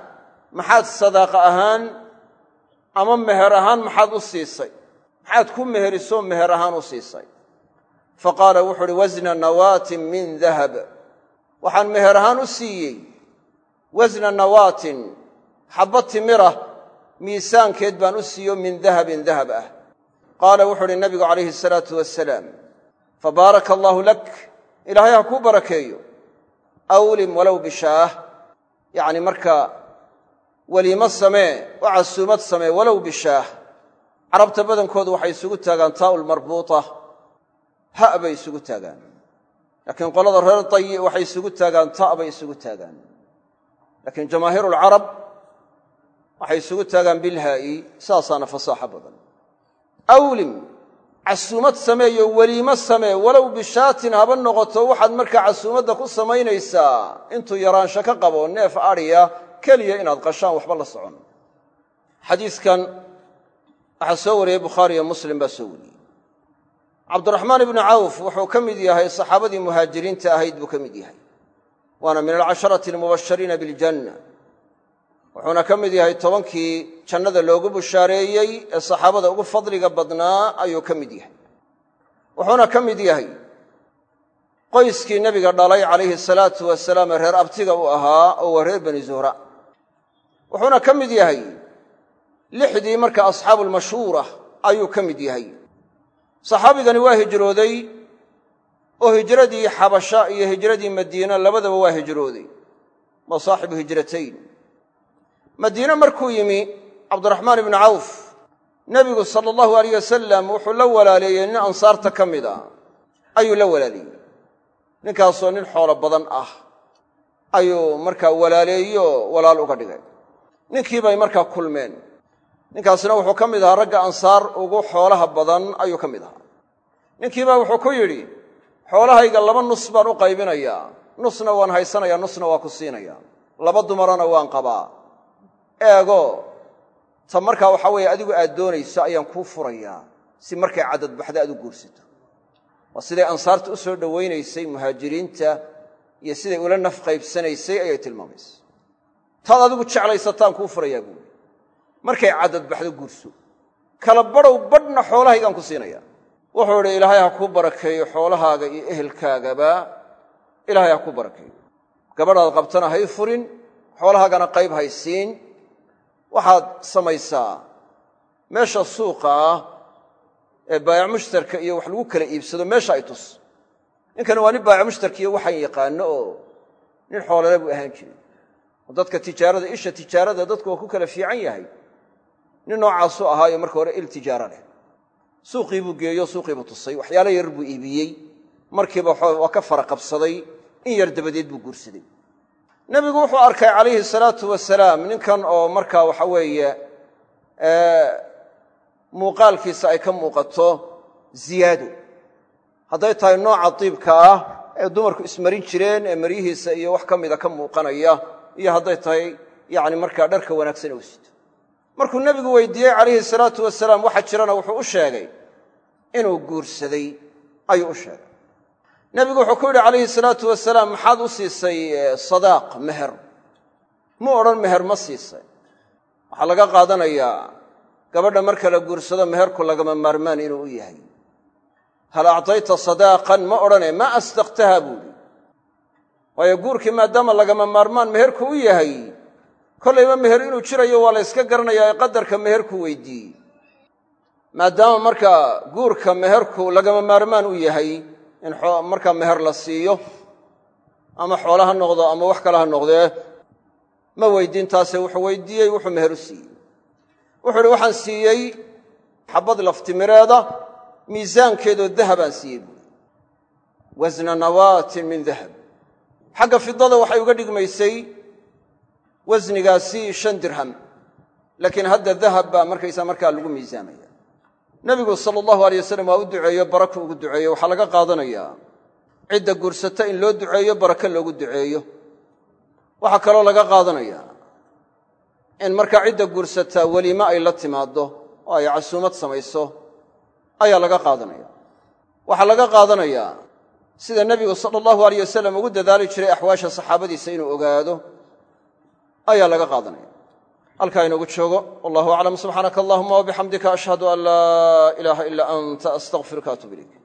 maxaad sadaaqa ahaan ama meher ahaan maxaad u siisay. Maxaad ku meherisoo meher ahaan u siisay. Fa qaala wuxuu uhi wasna nawaatin min dahab. Waxaan meher ahaan u siiyey. Wasna nawaatin xabba timira miisaankeed baan u siiyo min dahabin dahab ah. Qaala wuxuu uhi nabigu calayhi asalaatu wasalaam fabaaraka allaahu lak ilaahay ha kuu barakeeyo. Awlim walow bishaah yacni markaa weliimo samee oo casuumad samee walow bishaah carabta badankoodu waxay isugu taagaan taa'ul marbuuta ha bay isugu taagaan. Laakiin qolada reer dayi waxay isugu taagaan ta' bay isugu taagaan. Laakiin jamaahiiru alcarab waxay isugu taagaan bilhaa'i saasaana fasaaxo badan. Awlim casuumad sameeyo weliimo samee walow bishaatin haba noqoto waxaad markaa casuumadda ku samaynaysaa. Intuu yaraansho ka qabo neef adhiya keliya inaad qashaan waxba la socon. Xadiiskan waxaa soo wariyey bukhaari iyo muslim baa soo wariyey. Cabdiraxmaan ibnu cawf wuxuu ka mid yahay saxaabadii muhaajiriinta ahayd buu ka mid yahay. Waana min alcasharati almubashariina biljanna wuxuuna ka mid yahay tobankii jannada loogu bushaareeyey ee saxaabada ugu fadliga badnaa ayuu ka mid yahay. Wuxuuna ka mid yahay qoyskii nebiga dhalay calayhi salaatu wasalaam ee reer abtiga u ahaa oo waa reer bani zuhra wuxuuna ka mid yahay lixdii marka asxaabulmashhuura ayuu ka mid yahay. Saxaabigani waa hijrooday oo hijradii xabasha iyo hijradii madiina labadaba waa hijrooday waa saaxibu hijratayn madiine markuu yimi cabdiraxmaan ibnu cawf nebigu sala allahu alayh wasalam wuxuu la walaaleeyey nin ansaarta ka mid a ayuu la walaaleeyey ninkaasoo nin xoolo badan ah. Ayuu markaa walaaleeyo walaal uga dhigay. Ninkii bay markaa kulmeen. Ninkaasina wuxuu ka mid ahaa ragga ansaar ugu xoolaha badan ayuu ka mid ahaa. Ninkiibaa wuxuu ku yidhi xoolahayga laba nus baan u qaybinayaa. Nusna waan haysanayaa nusna waa ku siinayaa. Laba dumarana waan qabaa eego ta markaa waxaa weeye adigu aad doonayso ayaan kuu furayaa si markay caddadbaxda aad u guursato. Waa siday ansaarta u soo dhowaynaysay muhaajiriinta iyo siday ula naf qaybsanaysay ayay tilmaamaysa. Taad adigu jeclaysataan kuu furayaa buuli markay caddadbaxdo guurso. Kala badhow badhna xoolahaygaan ku siinayaa wuxuu idhi ilaahay ha kuu barakeeyo xoolahaaga iyo ehelkaagaba. Ilaahay ha kuu barakeeyo. Gabadhaad qabtana hay furin xoolahaagana qayb hay siin waxaad samaysaa meesha suuqa ah ee baayac mushtarka iyo wax lagu kala iibsado meesha ay tus. Ninkani waa nin baayac mushtarkiiyo waxaan yaqaano oo nin xoolale buu ahaan jiray. Oo dadka tijaarada isha tijaarada dadku waa ku kala fiican yahay. Nin noocaasuu ahaayo marka hore il tijaaro leh. Suuqii buu geeyo suuqii buu tusay waxyaalo yar buu iibiyey. Markiiba waa ka fara qabsaday in yar dabadeed buu guursaday nebigu wuxuu arkay calayhi salaatu wasalaam ninkan oo markaa waxa weeye muuqaalkiisa ay ka muuqato ziyaado hadday tahay nooca diibka ah ee dumarku ismarin jireen ee maryihiisa iyo wax ka mida ka muuqanaya iyo hadday tahay yani markaa dharka wanaagsan oo sito markuu nebigu weydiiyey calayhi salaatu wasalaam waxa jirana wuxuu u sheegay inuu guursaday ayuu u sheegay nebigu wuxuu ku yidhi calayhi salaatu wasalaam maxaad u siisay sadaaq meher? Mu odhan meher ma siisay. Waxaa laga qaadanayaa gabadha marka la guursado meherku lagama maarmaan inuu u yahay. Hal actayta sadaaqan? Ma odhane ma asdaqtaha buuhi waayo guurkii maadaama lagama maarmaan meherku u yahay kollayba meher inuu jirayo waa la yska garanayaa ee qadarka meherku weydiiyey maadaama markaa guurka meherku lagama maarmaan u yahay in markaa meher la siiyo ama xoolo ha noqdo ama wax kale ha noqdee ma weydiin taase wuxuu weydiiyey wuxuu meher u siiyey. Wuxuu uhi waxaan siiyey xabad laftimireeda miisaankeedoo dahabaan siiyey buui wasna nawaatin min dahab. Xagga fidada waxay uga dhigmaysay wasnigaasi shan dirham laakiin hadda dahab baa markaysaa markaa lagu miisaamaya nebigu sala allahu alay wasalam waa u duceeyo barako ugu duceeyo. Waxaa laga qaadanayaa cidda guursata in loo duceeyo barake loogu duceeyo. Waxaa kaloo laga qaadanayaa in markaa cidda guursataa weliime ay la timaaddo oo ay casuumad samayso ayaa laga qaadanaya. Waxaa laga qaadanayaa sida nebigu sala allahu alayh wasalam ugu dadaali jiray axwaasha saxaabadiisa inuu ogaado ayaa laga qaadanaya halkaa inoogu joogo. Wallahu aclam. Subxaanaka allahuma wabixamdika ashhadu an laa ilaaha ilaa anta astaqfiruka atub ilayk